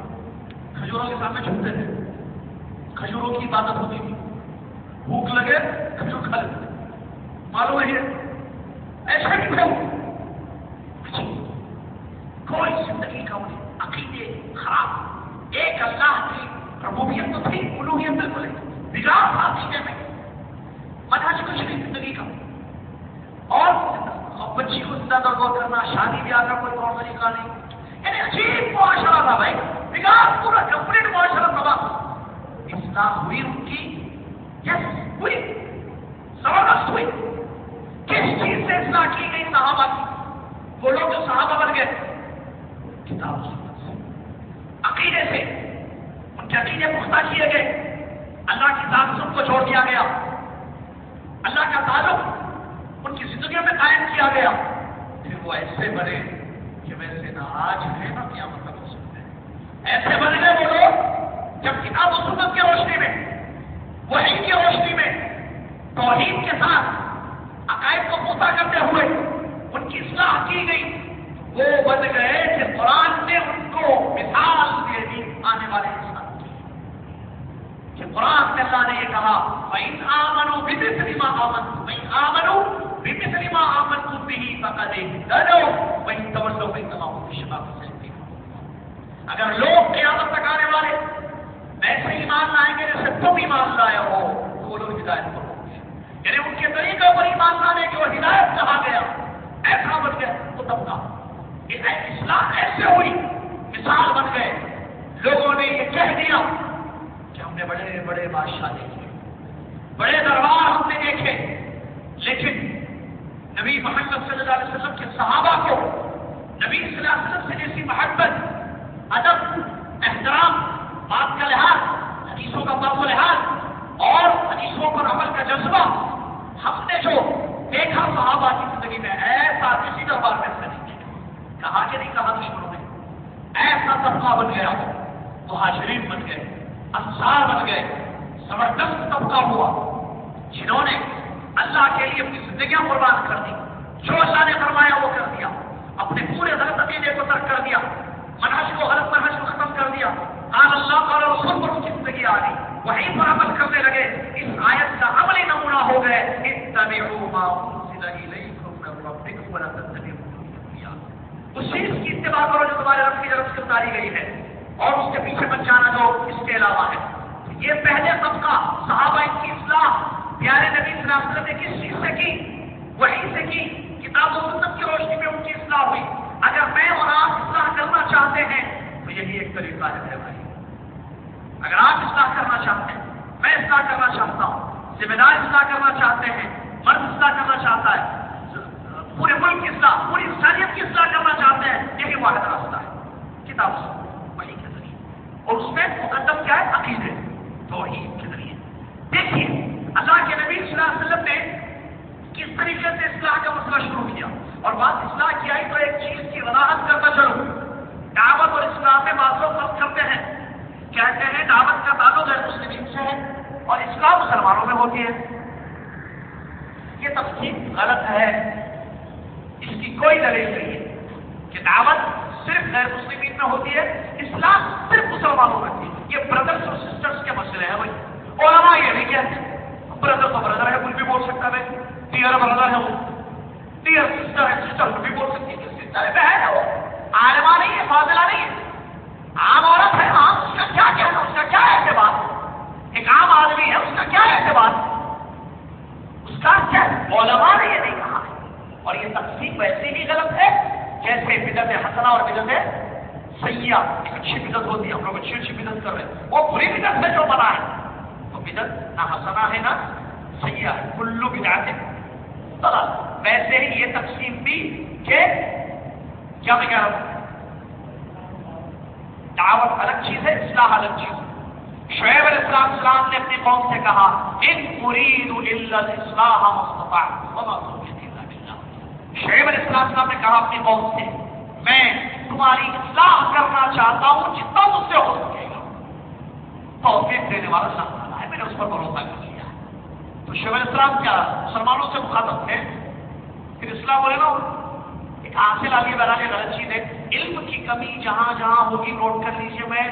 کھجوروں کے سامنے چھوٹتے تھے۔ کھجوروں کی عبادت ہوتی تھی۔ بھوک لگے، کھجور کھا لیتے معلوم ہے ایسا کیوں کوئی زندگی کا انہیں عقیدے خراب ایک اللہ کی ربوبیت تو تھی الوحیت بالکل ہے بگاڑ تھا عقیدے میں منہج کچھ نہیں زندگی کا اور بچی کو زیادہ غور کرنا شادی بیاہ کا کوئی اور طریقہ نہیں یعنی عجیب معاشرہ تھا بھائی بگاڑ پورا کمپلیٹ معاشرہ تباہ اصلاح ہوئی ان کی یس ہوئی زبردست ہوئی کس چیز سے اصلاح کی گئی صحابہ کی؟ وہ لوگ جو صحابہ بن گئے، کتاب عقیدے سے۔ ان کے عقیدے پختہ کیے گئے۔ اللہ کی ذات سب کو چھوڑ دیا گیا۔ اللہ کا تعلق ان کی زندگیوں میں قائم کیا گیا۔ پھر وہ ایسے بنے کہ ویسے نہ آج ہے نہ کیا مطلب ہو سکتے۔ ہیں ایسے بن گئے وہ لوگ جب کتاب و سنت کی روشنی میں وہی کی روشنی میں، توحید کے ساتھ عقائد کو پوتا کرتے ہوئے ان کی اصلاح کی گئی، وہ بن گئے کہ قرآن نے ان کو مثال دے دی آنے والے انسان کی۔ کہ قرآن میں اللہ نے یہ کہا بھائی آمنو بھی سلیما آمن بھائی آمنو بھی سلیما آمن کو بھی پکا دے ڈرو بھائی توجہ بھائی تمام شبا کو اگر لوگ قیامت تک آنے والے ایسے ایمان لائیں گے جیسے تم ایمان لائے ہو، تو وہ لوگ ہدایت پر یعنی ان کے طریقے پر ایمان لانے کے وہ ہدایت کہا گیا، ایسا بن گیا تو تب کہا اسلام، ایسے ہوئی، مثال بن گئے۔ لوگوں نے یہ کہہ دیا کہ ہم نے بڑے بڑے بادشاہ دیکھے، بڑے دربار ہم نے دیکھے، لیکن نبی محمد صلی اللہ علیہ وسلم کے صحابہ کو نبی صلی اللہ علیہ وسلم سے جیسی محبت، ادب، احترام، بات کا لحاظ، حدیثوں کا باب لحاظ اور حدیثوں پر عمل کا جذبہ ہم نے جو دیکھا صحابہ کی زندگی میں ایسا کسی دربار میں سے نہیں کہا کہ نہیں، کہا دشمنوں نے ایسا طبقہ بن گیا مہاجرین بن گئے، انصار بن گئے، زبردست طبقہ ہوا۔ جنہوں نے اللہ کے لیے اپنی زندگیاں قربان کر دی، جو اللہ نے فرمایا وہ کر دیا۔ اپنے پورے غلط عقیدے کو ترک کر دیا۔ منہج کو غلط منہج کو ختم کر دیا۔ آج اللہ اور رسول پر ان کی زندگی آ گئی۔ وہیں پر عمل کرنے لگے۔ اس آیت کا عملی نمونہ ہو گئے۔ ان تبھی اس چیز کی اتباع کرو جو تمہارے رب کی طرف سے اتاری گئی ہے۔ اور اس کے پیچھے بچ جانا جو اس کے علاوہ ہے۔ یہ پہلے طبقہ صحابہ کی اصلاح، پیارے نبی صلی اللہ علیہ وسلم نے کس چیز سے کی؟ وہی سے کی۔ کتاب و سنت کی روشنی میں ان کی اصلاح ہوئی۔ اگر میں اور آپ اصلاح کرنا چاہتے ہیں، تو یہی ایک طریقہ ہے بھائی۔ اگر آپ اصلاح کرنا چاہتے ہیں، میں اصلاح کرنا چاہتا ہوں ذمہ دار اصلاح کرنا چاہتے ہیں، مرد اصلاح کرنا چاہتا ہے، پورے ملک کی اصلاح، پوری انسانیت کی اصلاح کرنا چاہتے ہیں یہی واحد راستہ ہے۔ کتاب وہی کے ذریعے۔ اور اس میں مقدم کیا ہے؟ عقیدے، توحید کے ذریعے۔ دیکھیے، اللہ کے نبی صلی اللہ علیہ وسلم نے کس طریقے سے اصلاح کا مسئلہ شروع کیا؟ اور بات اصلاح کیا ہی تو ایک چیز کی وضاحت کرتا چلو دعوت اور اسلام میں بات لوگ فرق کرتے ہیں۔ کہتے ہیں دعوت کا تعلق ہے مسلم سے ہے اور اسلام مسلمانوں میں ہوتی ہے۔ یہ تفصیل غلط ہے۔ اس کی کوئی دلیل نہیں ہے کہ دعوت صرف غیر مسلمین میں ہوتی ہے، اسلام صرف مسلمانوں میں ہوتی ہے۔ یہ بردرس اور سسٹرس کے مسئلے ہیں بھائی۔ علماء یہ نہیں کہتے۔ بردر تو بردر ہے، کوئی بھی بول سکتا ہے۔ ٹیئر بردر ہے وہ۔ ٹیئر سسٹر ہے سسٹر بھی بول سکتی ہے۔ سسٹر ہے، بہن ہے وہ۔ عالمہ نہیں ہے، فاضلہ نہیں ہے۔ عام عورت ہے، عام اس کا کیا کہنا، اس کا کیا اعتبار؟ ایک عام آدمی ہے، اس کا کیا اعتبار؟ اس کا کیا؟ علماء نے یہ نہیں کہا۔ اور یہ تقسیم ویسے ہی غلط ہے، جیسے بدت حسنا اور بدت سیاح ایک اچھی بدت ہوتی ہے، ہم لوگ اچھی اچھی بدت کر رہے ہیں۔ وہ بری بدت ہے جو بنا ہے تو بدت نہ حسنا ہے، نہ سیاح ہے۔ کلو بداتے ویسے ہی یہ تقسیم بھی کہ، کیا میں کہہ رہا ہوں؟ دعوت الگ چیز ہے، اصلاح الگ چیز ہے۔ شعیب علیہ السلام السلام نے اپنی قوم سے کہا، ان مرید الا الاصلاح مستطاع وما شعیب علیہ السلام صاحب نے کہا اپنی قوم سے، میں تمہاری اصلاح کرنا چاہتا ہوں، جتنا مجھ سے ہو سکے گا۔ توفیق دینے والا اللہ تعالیٰ ہے، میں نے اس پر بھروسہ کر لیا تو شعیب علیہ السلام کیا، مسلمانوں سے مخاطب تھے؟ پھر اسلام بولے نا حاصل آگے بنا کے غلط چیز ہے۔ علم کی کمی جہاں جہاں ہوگی، نوٹ کر لیجیے میں۔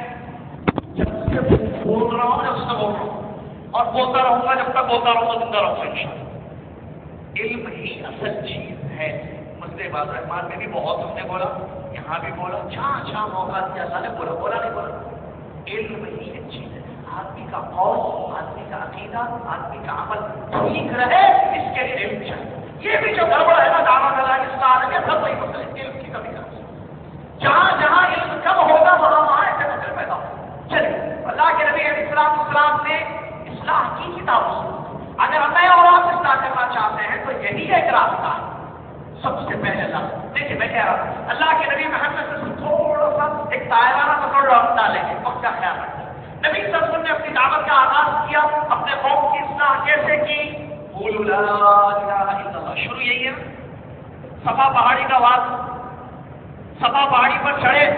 جب سے بول رہا ہوں جب سے بول رہا ہوں۔ اور بولتا رہوں گا، جب تک بولتا رہوں گا، زندہ رہوں گا علم ہی اصل چیز ہے۔ مسئلے باز رحمان میں بھی بہت ہم نے بولا، یہاں بھی بولا، جہاں جہاں موقع دیا اللہ نے بولا بولا نہیں، بولا۔ علم ہی چیز ہے۔ آدمی کا قول، آدمی کا عقیدہ، آدمی کا عمل، ٹھیک رہے، اس کے لیے علم چاہیے۔ یہ بھی جو گڑبڑ ہے نا دعویٰ کرا اس کا آدمی سب وہی مسئلے علم کی کمی کا۔ جہاں جہاں علم کم ہوگا، وہاں وہاں ایسے مسئلے پیدا ہو چلیے، اللہ کے نبی علیہ السلام اسلام نے اصلاح کی کتاب اگر میں اور آپ اصلاح کرنا چاہتے ہیں، تو یہی ایک راستہ ہے۔ سب سے پہلے اللہ۔ دیکھیے، میں کہہ رہا ہوں، اللہ کے نبی محمد سے تھوڑا سا ایک دائرہ تصور ڈالیں گے وقت کا خیال رکھیں۔ نبی صلی اللہ علیہ وسلم نے اپنی دعوت کا آغاز کیا، اپنے قوم کی اصلاح کیسے کی؟ شروع یہی ہے. سفا پہاڑی کا بات سفا پہاڑی پر چڑھے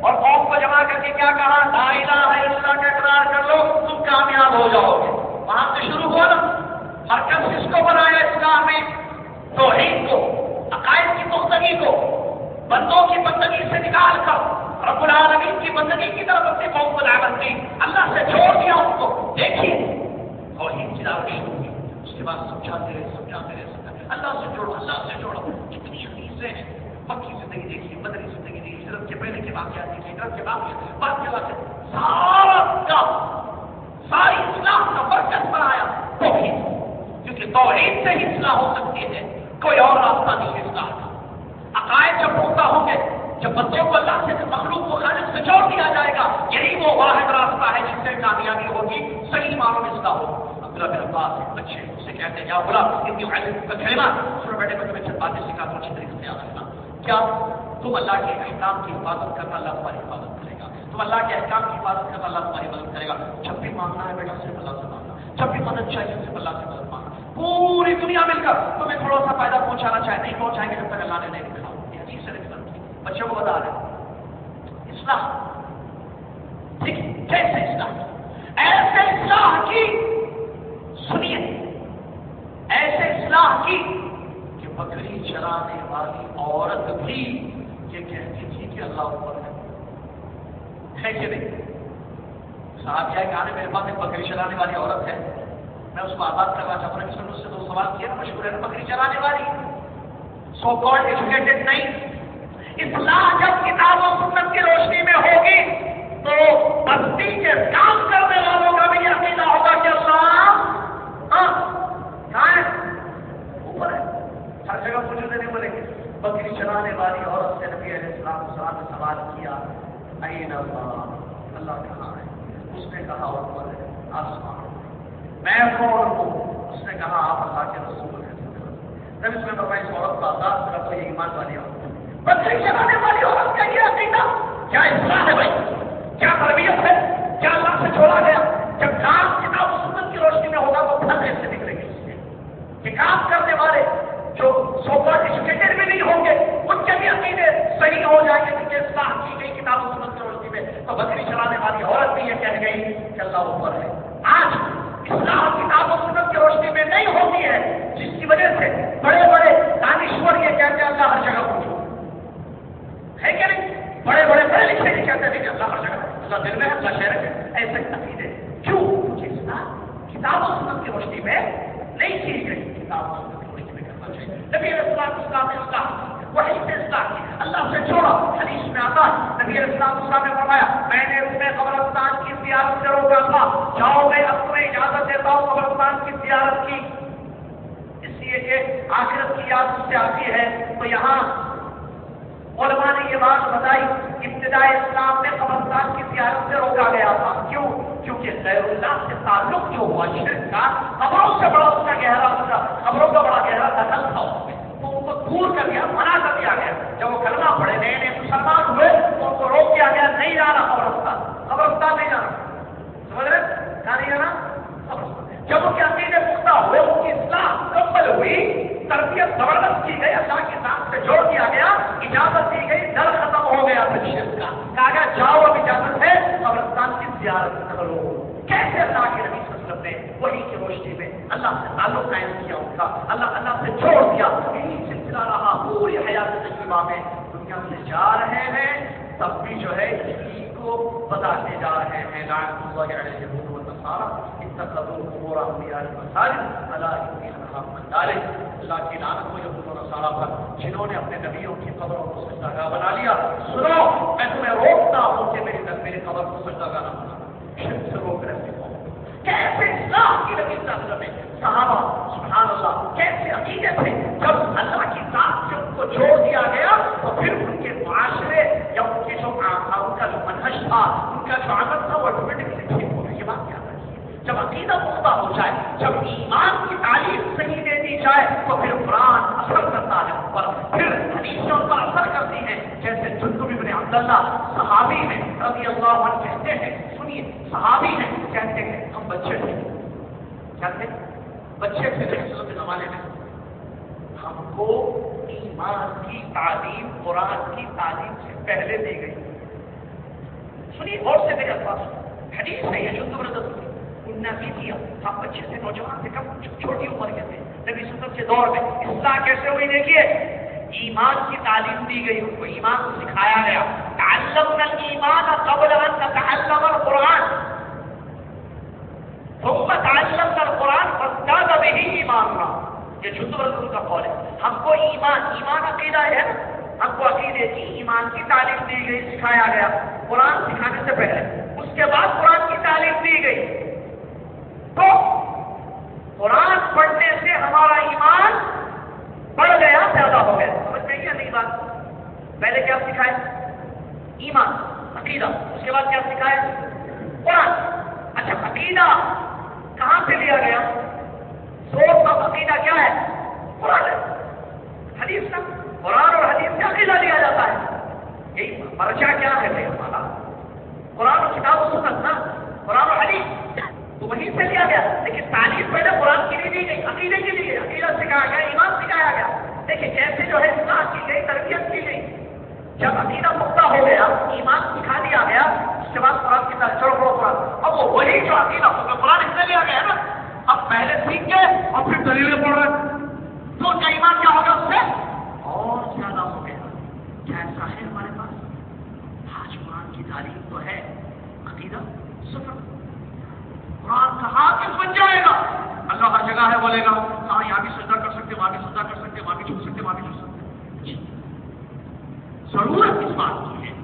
اور قوم کو جمع کر کے کیا کہا؟ لا الہ الا اللہ کا اقرار کر لو، تم کامیاب ہو جاؤ گے۔ وہاں سے شروع ہوا نا۔ ہر کس کو بنایا اسلام میں، توحید کو، عقائد کی پختگی کو۔ بندوں کی بندگی سے نکال کر، رب العالمین کی بندگی کی طرف اپنے قوم کو دعوت دی۔ اللہ سے چھوڑ دیا ان کو۔ دیکھیے، توحید کی دعوت شروع ہوئی۔ اس کے بعد سمجھاتے رہے سمجھاتے رہے۔ اللہ سے جوڑو، اللہ سے جوڑو۔ کتنی حدیثیں ہیں پکی زندگی دیکھیے مدنی زندگی دیکھیے ہجرت کے پہلے کے واقعات دیکھیے ہجرت کے بعد بعد کے واقعات سارا کا، ساری اسلام کا برکت بنایا توحید کیونکہ توحید سے ہی اصلاح ہو سکتی ہے، کوئی اور راستہ نہیں ہے اسلام کا۔ عقائد جب پختہ ہوں گے، جب بندوں کو اللہ سے، مخلوق کو خالد سے جوڑ دیا جائے گا، یہی وہ واحد راستہ ہے جس سے کامیابی ہوگی، صحیح معنوں میں اصلاح ہوگا عبداللہ بن عباس بچے اسے کہتے ہیں، یا بلا اتنی علم کا کہنا سنو بیٹے، میں تمہیں چند باتیں سکھا دوں اچھی طریقے سے یاد رکھنا۔ کیا تم اللہ کے احکام کی حفاظت کرنا اللہ تمہاری حفاظت کرے گا؟ تم اللہ کے احکام کی حفاظت کرنا اللہ تمہاری مدد کرے گا۔ جب بھی مانگنا ہے بیٹا، صرف اللہ سے مانگنا۔ جب بھی مدد چاہیے، صرف اللہ سے مدد مانگنا۔ پوری دنیا مل کر تمہیں تھوڑا سا فائدہ پہنچانا چاہے، نہیں پہنچائیں گے جب تک اللہ نے نہیں دکھا۔ یہ چیز سے نہیں بچوں کو بتا رہے اسلام ٹھیک کیسے اسلام ایسے اصلاح کی سنیے ایسے اصلاح کی کہ بکری چرانے والی عورت بھی یہ کہتی تھی کہ اللہ اوپر ہے۔ کہ نہیں؟ صاحب یہ کہا میرے پاس ایک بکری چلانے والی عورت ہے۔ میں اس کو آباد کرنا چاہتا ہوں کسی نے اس سے دو سوال کیا مشہور ہے بکری چلانے والی۔ سو کال ایجوکیٹڈ نہیں اصلاح جب کتاب و سنت کی روشنی میں ہوگی، تو بستی کے کام کرنے والوں کا بھی عقیدہ ہوگا کہ اللہ ہاں کہاں ہے اوپر ہے۔ ہر جگہ مجھے نہیں بولیں گے بکری چلانے والی عورت سے نبی علیہ السلام السلام نے سوال کیا، این اللہ؟ اللہ کہاں ہے۔ اس نے کہا اوپر ہے؟ آسمان میں کون ہوں۔ اس نے کہا، آپ اللہ کے رسول ہیں۔ جب اس میں بتایا اس عورت کا آزاد کرا تو یہ ایمان والی عورت بچے چلانے والی عورت کا یہ عقیدہ۔ کیا اسلام ہے بھائی؟ کیا تربیت ہے؟ کیا اللہ سے چھوڑا گیا؟ جب کام کتاب روشنی میں ہوگا تو پھل کیسے نکلے گی اس میں کہ کام کرنے والے جو سوپر ایجوکیٹڈ بھی نہیں ہوں گے، ان کے بھی عقیدے صحیح ہو جائیں گے، کیونکہ اصلاح کی گئی کتاب و سنت کی روشنی میں۔ تو بکری چلانے والی عورت بھی یہ کہہ گئی کہ اللہ اوپر ہے۔ آج اصلاح کتاب و سنت کی روشنی میں نہیں ہوتی ہے، جس کی وجہ سے بڑے بڑے دانشور یہ کہتے ہیں اللہ ہر جگہ موجود ہے کیا نہیں؟ بڑے بڑے پڑھے لکھے یہ کہتے ہیں کہ اللہ ہر جگہ اللہ دل میں ہے، اللہ شہر ہے۔ ایسے عقیدے۔ کتاب و سنت کی روشنی میں نہیں کی گئی کتاب و سنت کی روشنی میں کرنا چاہیے نبی اسلام اسلام نے اصلاح وہی سے اصلاح کی اللہ سے چھوڑا حدیث میں آتا نبی اسلام اسلام نے فرمایا میں نے اس میں قبرستان کی زیارت سے روکا تھا جاؤ میں اب تمہیں اجازت دیتا ہوں قبرستان کی زیارت کی اس لیے کہ آخرت کی یاد اس سے آتی ہے تو یہاں علماء نے یہ بات بتائی ابتدائی اسلام میں قبرستان کی زیارت سے روکا گیا تھا کیوں کیونکہ غیر اللہ سے تعلق جو ہوا شرک کا، خبروں سے بڑا اس کا گہرا ہوتا خبروں کا بڑا گہرا دخل تھا اس میں۔ تو ان کو دور کر دیا، منع کر دیا گیا۔ جب وہ کلمہ پڑے نئے نئے مسلمان ہوئے، تو ان کو روک دیا گیا، نہیں جانا خبر خبرستان نہیں جانا سمجھ رہے؟ کہاں نہیں جانا جب ان کے عقیدے پختہ ہوئے، ان کی اصلاح مکمل ہوئی، تربیت زبردست کی گئی، اللہ کے سامنے سے جوڑ دیا گیا، اجازت دی گئی ڈر ختم ہو گیا شرک کا۔ کہا گیا، جاؤ اب اجازت ہے، قبرستان کی زیارت کرو۔ کیسے اللہ کے نبی صلی اللہ علیہ وسلم نے وہی کی روشنی میں اللہ سے تعلق قائم کیا ان کا؟ اللہ اللہ سے چھوڑ دیا۔ یہی سلسلہ رہا پوری حیات تجربہ میں۔ دنیا سے جا رہے ہیں، تب بھی جو ہے، اسی کو بتاتے جا رہے ہیں۔ لائن اللہ علیہ وسلم اللہ کی لانت کو یہود و نصارہ پر، جنہوں نے اپنے نبیوں کی قبروں کو سجدہ گاہ بنا لیا۔ سنو، میں تمہیں روکتا ہوں کہ میری میری قبر کو سجدہ گاہ نہ بنا۔ شرک سے روک رہے ہو کیسے اسلام کی نبی صلی اللہ علیہ وسلم صحابہ سبحان اللہ کیسے عقیدے تھے؟ جب اللہ کی ذات سے ان کو چھوڑ دیا گیا، تو پھر ان کے معاشرے یا ان کے جو ان کا جو منحص تھا، ان کا جو عادت تھا، وہ آٹومیٹکلی ٹھیک ہو گیا۔ یہ بات کیا جب عقیدہ پختہ ہو جائے، جب ایمان کی تعلیم صحیح دے دی جائے، تو پھر قرآن اثر کرتا ہے پر پھر حدیثوں پر اثر کرتی ہے۔ جیسے جندب ابن عبداللہ صحابی ہیں، رضی اللہ عنہ کہتے ہیں، سنیے، صحابی ہیں، کہتے ہیں، ہم بچے تھے۔ کہتے بچے تھے رسول کے زمانے میں۔ ہم کو ایمان کی تعلیم، قرآن کی تعلیم سے پہلے دی گئی۔ سنیے اور سے میرے پاس حدیث ہے، یہ جندب رضی نبی کیا ہم بچے سے نوجوان سے کم چھوٹی عمر کے تھے؟ نبی سنت کے دور میں اصلاح کیسے ہوئی دیکھیے؟ ایمان کی تعلیم دی گئی، ان کو ایمان کو سکھایا گیا۔ تعلم ایمان قبل ان تعلم القرآن۔ ثم تعلم القرآن فازداد به ایمان یہ جد رسول کا قول ہے۔ ہم کو ایمان ایمان عقیدہ ہے نا؟ ہم کو عقیدے کی، ایمان کی تعلیم دی گئی، سکھایا گیا۔ قرآن سکھانے سے پہلے، اس کے بعد قرآن کی تعلیم دی گئی۔ تو قرآن پڑھنے سے ہمارا ایمان بڑھ گیا زیادہ ہو گیا۔ سمجھ میں نہیں بات؟ پہلے کیا سکھائے ایمان، عقیدہ۔ اس کے بعد کیا سکھائے قرآن۔ اچھا عقیدہ کہاں سے لیا گیا؟ سورس آف عقیدہ کیا ہے؟ قرآن ہے۔ حدیث کا۔ قرآن اور حدیث سے عقیدہ لیا جاتا ہے۔ یہی مرچہ کیا ہے بھائی ہمارا؟ قرآن و کتاب و سنت نا؟ قرآن و حدیث۔ تو وہیں سے لیا گیا۔ لیکن تعلیم پہلے قرآن کے لیے دی گئی عقیدے کے لیے، عقیدہ سکھایا گیا، ایمان سکھایا گیا۔ دیکھیے کیسے جو ہے اصلاح کی گئی، تربیت کی گئی۔ جب عقیدہ پختہ ہو گیا، ایمان سکھا دیا گیا، اس کے بعد قرآن کی طرح چڑھ پڑو قرآن۔ اب وہ وہی جو عقیدہ ہو گیا، قرآن اس سے لیا گیا نا۔ اب پہلے سیکھ گئے اور پھر دلیلیں پڑھ رہے تو ان کا ایمان کیا ہوگا اس سے؟ اور زیادہ ہو گیا۔ کیا ایسا ہے ہمارے پاس؟ آج قرآن کی تعلیم تو ہے، عقیدہ سفر قرآن کا حافظ بن جائے گا۔ اللہ ہر جگہ ہے، بولے گا ہاں یہاں بھی سجدہ کر سکتے وہاں بھی سجدہ کر سکتے وہاں بھی چھوٹ سکتے وہاں بھی چھوٹ سکتے۔ جی۔ ضرورت اس بات کی ہے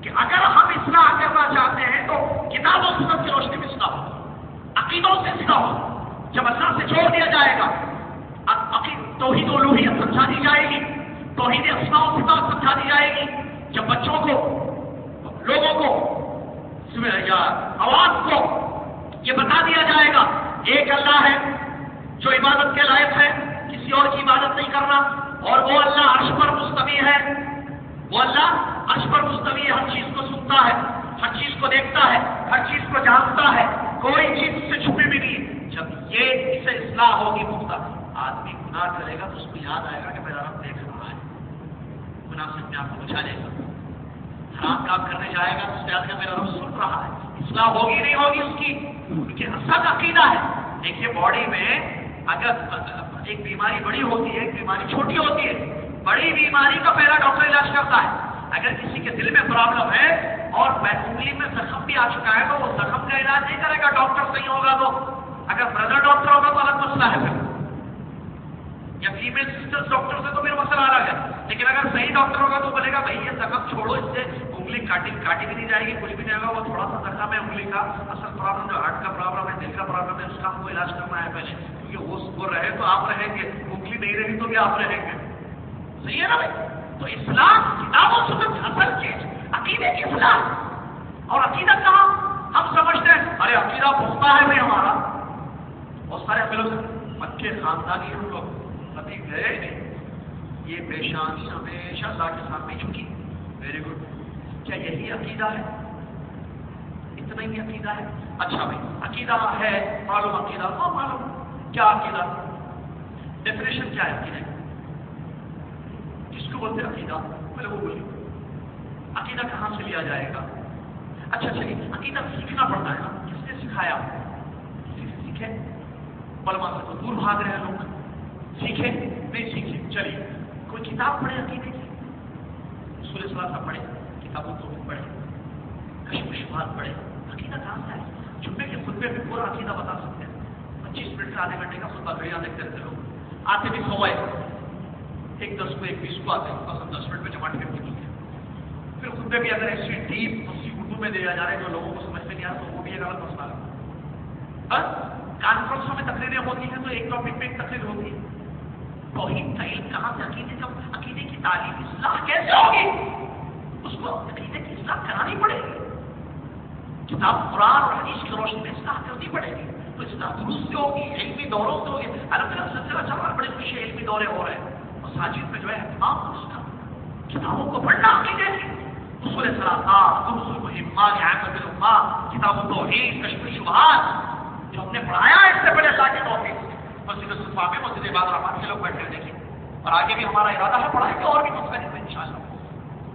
کہ اگر ہم اصلاح کرنا چاہتے ہیں تو کتابوں سنت کی روشنی میں اصلاح ہو، عقیدوں سے اصلاح ہو۔ جب اللہ سے چھوڑ دیا جائے گا توحید و لوہیت سمجھا دی جائے گی، توحید اسما و صفات سمجھا دی جائے گی۔ جب بچوں کو، لوگوں کو یا آواز کو یہ بتا دیا جائے گا، ایک اللہ ہے جو عبادت کے لائق ہے، کسی اور کی عبادت نہیں کرنا، اور وہ اللہ عرش پر مستوی ہے۔ وہ اللہ عرش پر مستوی ہر چیز کو سنتا ہے، ہر چیز کو دیکھتا ہے، ہر چیز کو جانتا ہے۔ کوئی چیز سے چھپی بھی نہیں۔ جب یہ اسے اصلاح ہوگی پختہ آدمی گناہ کرے گا، تو اس کو یاد آئے گا کہ میرا رب دیکھ رہا ہے۔ گناہ سے اپنے آپ کو بچا لے گا۔ حرام کام کرنے جائے گا، تو اس یاد کا میرا رب سن رہا ہے۔ اصلاح ہوگی نہیں ہوگی اس کی؟ سب عقیدہ ہے۔ دیکھیے باڈی میں اگر ایک بیماری بڑی ہوتی ہے ایک بیماری چھوٹی ہوتی ہے بڑی بیماری کا پہلا ڈاکٹر علاج کرتا ہے۔ اگر کسی کے دل میں پرابلم ہے اور انگلی میں زخم بھی آ چکا ہے تو وہ زخم کا علاج نہیں کرے گا ڈاکٹر صحیح ہوگا تو۔ اگر بردر ڈاکٹر ہوگا تو الگ مسئلہ ہے۔ پھر یا فیمل ڈاکٹر سے تو میرا مسئلہ آ رہا ہے۔ لیکن اگر صحیح ڈاکٹر ہوگا تو بولے گا بھائی یہ زخم چھوڑو، اس سے انگلی کاٹی کاٹی بھی نہیں جائے گی، کچھ بھی نہیں ہوگا وہ تھوڑا سا زخم ہے انگلی کا اصل پرابلم جو ہارٹ کا پرابلم ہے، دل کا پرابلم ہے، اس کا ہم کو علاج کرنا ہے پہلے۔ کیونکہ وہ رہے تو آپ رہیں گے، انگلی نہیں رہی تو بھی آپ رہیں گے۔ صحیح ہے نا بھائی؟ تو اسلام کتابوں سے اصل چیز، عقیدے کی اسلام اور عقیدت کہاں؟ ہم سمجھتے ہیں، ارے عقیدہ پختہ ہے بھائی ہمارا۔ بہت سارے لوگ مکے خاندانی ہم لوگ۔ مطلب کبھی گئے نہیں یہ پیشانی ہمیشہ اللہ کے سامنے چکی ویری گڈ کیا یہی عقیدہ ہے؟ اتنا ہی عقیدہ ہے؟ اچھا بھائی، عقیدہ ہے، معلوم عقیدہ ہاں معلوم۔ کیا عقیدہ؟ ڈیفینیشن کیا ہے عقیدہ جس کو بولتے عقیدہ؟ پہلے وہ بولیے۔ عقیدہ کہاں سے لیا جائے گا؟ اچھا چلیے، عقیدہ سیکھنا پڑتا ہے نا۔ کس نے سکھایا؟ کسی سے سیکھے؟ علماء سے تو دور بھاگ رہے ہیں لوگ۔ سیکھے نہیں سیکھے چلیے، کوئی کتاب پڑھے عقیدے کی؟ سورج سلاسا پڑھے کتابوں کو پڑھے کشمشوات پڑھے عقیدہ کہاں سے ہے جمعے کے خطبے میں پورا عقیدہ بتا سکتے ہیں۔ پچیس منٹ سے آدھے گھنٹے کا خطبہ گھڑیاں دیکھتے رہتے لوگ آتے بھی سوائے ایک دس کو ایک بیس کو آتے ہیں۔ بس ہم دس منٹ میں جمع کر کے پھر خطبے بھی اگر ایسی ڈیپ اسی اردو میں دیا جا رہا ہے جو لوگوں کو سمجھ میں نہیں آ رہا، تو وہ بھی ایک الگ مسئلہ ہے۔ ہاں؟ کانفرنسوں میں تقریریں ہوتی ہیں تو ایک ٹاپک پہ ایک تقریر ہوتی ہے۔ توحید کا علم کہاں سے عقیدے کا عقیدے کی تعلیم اصلاح کیسے ہوگی؟ اس کو عقیدے کی اصلاح کرانی پڑے گی۔ کتاب قرآن اور حدیث کی روشنی میں اصلاح کرنی پڑے گی۔ تو اصلاح درست سے ہوگی، علمی دوروں سے ہوگی۔ الگ الگ سلسلہ چل رہا بڑے خوشی علمی دورے ہو رہے ہیں۔ اور ساجد میں جو ہے اہتمام اس کا کتابوں کو پڑھنا عقیدے کی اصول سلاطات اصول مہمان احمد الما کتاب توحید کشمیر شبہات جو ہم نے پڑھایا اس سے پہلے اللہ کے توفیق مسجد صفا میں مسجد عباد الرحمان کے لوگ بیٹھ کر دیکھیں۔ اور آگے بھی ہمارا ارادہ ہے پڑھائیں گے اور بھی مختلف ان شاء اللہ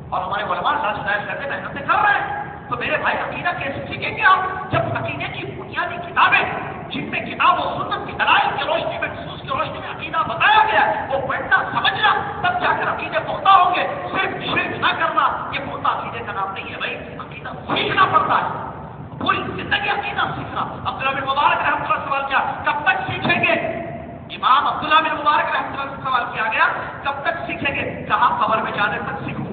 اور ہمارے علماء اللہ شاید کرتے محنتیں کر رہے ہیں تو میرے بھائی عقیدہ کیسے سیکھیں گے آپ؟ جب عقیدے کی بنیادی کتابیں، جن میں کتاب و سنت کی دلائل کی روشنی میں، خصوص کی روشنی میں عقیدہ بتایا گیا ہے، وہ پڑھنا، سمجھنا، تب جا کر عقیدے پختہ ہوں گے۔ صرف شرک نہ کرنا، یہ پختہ عقیدے کا نام نہیں ہے بھائی، عقیدہ سیکھنا پڑتا ہے۔ پوری زندگی عقیدہ سیکھنا۔ عبداللہ بن مبارک رحمۃ اللہ سوال کیا، کب تک سیکھیں گے؟ امام عبداللہ بن مبارک رحمۃ اللہ سے سوال کیا گیا، کب تک سیکھیں گے؟ کہاں قبر میں جانے تک سیکھوں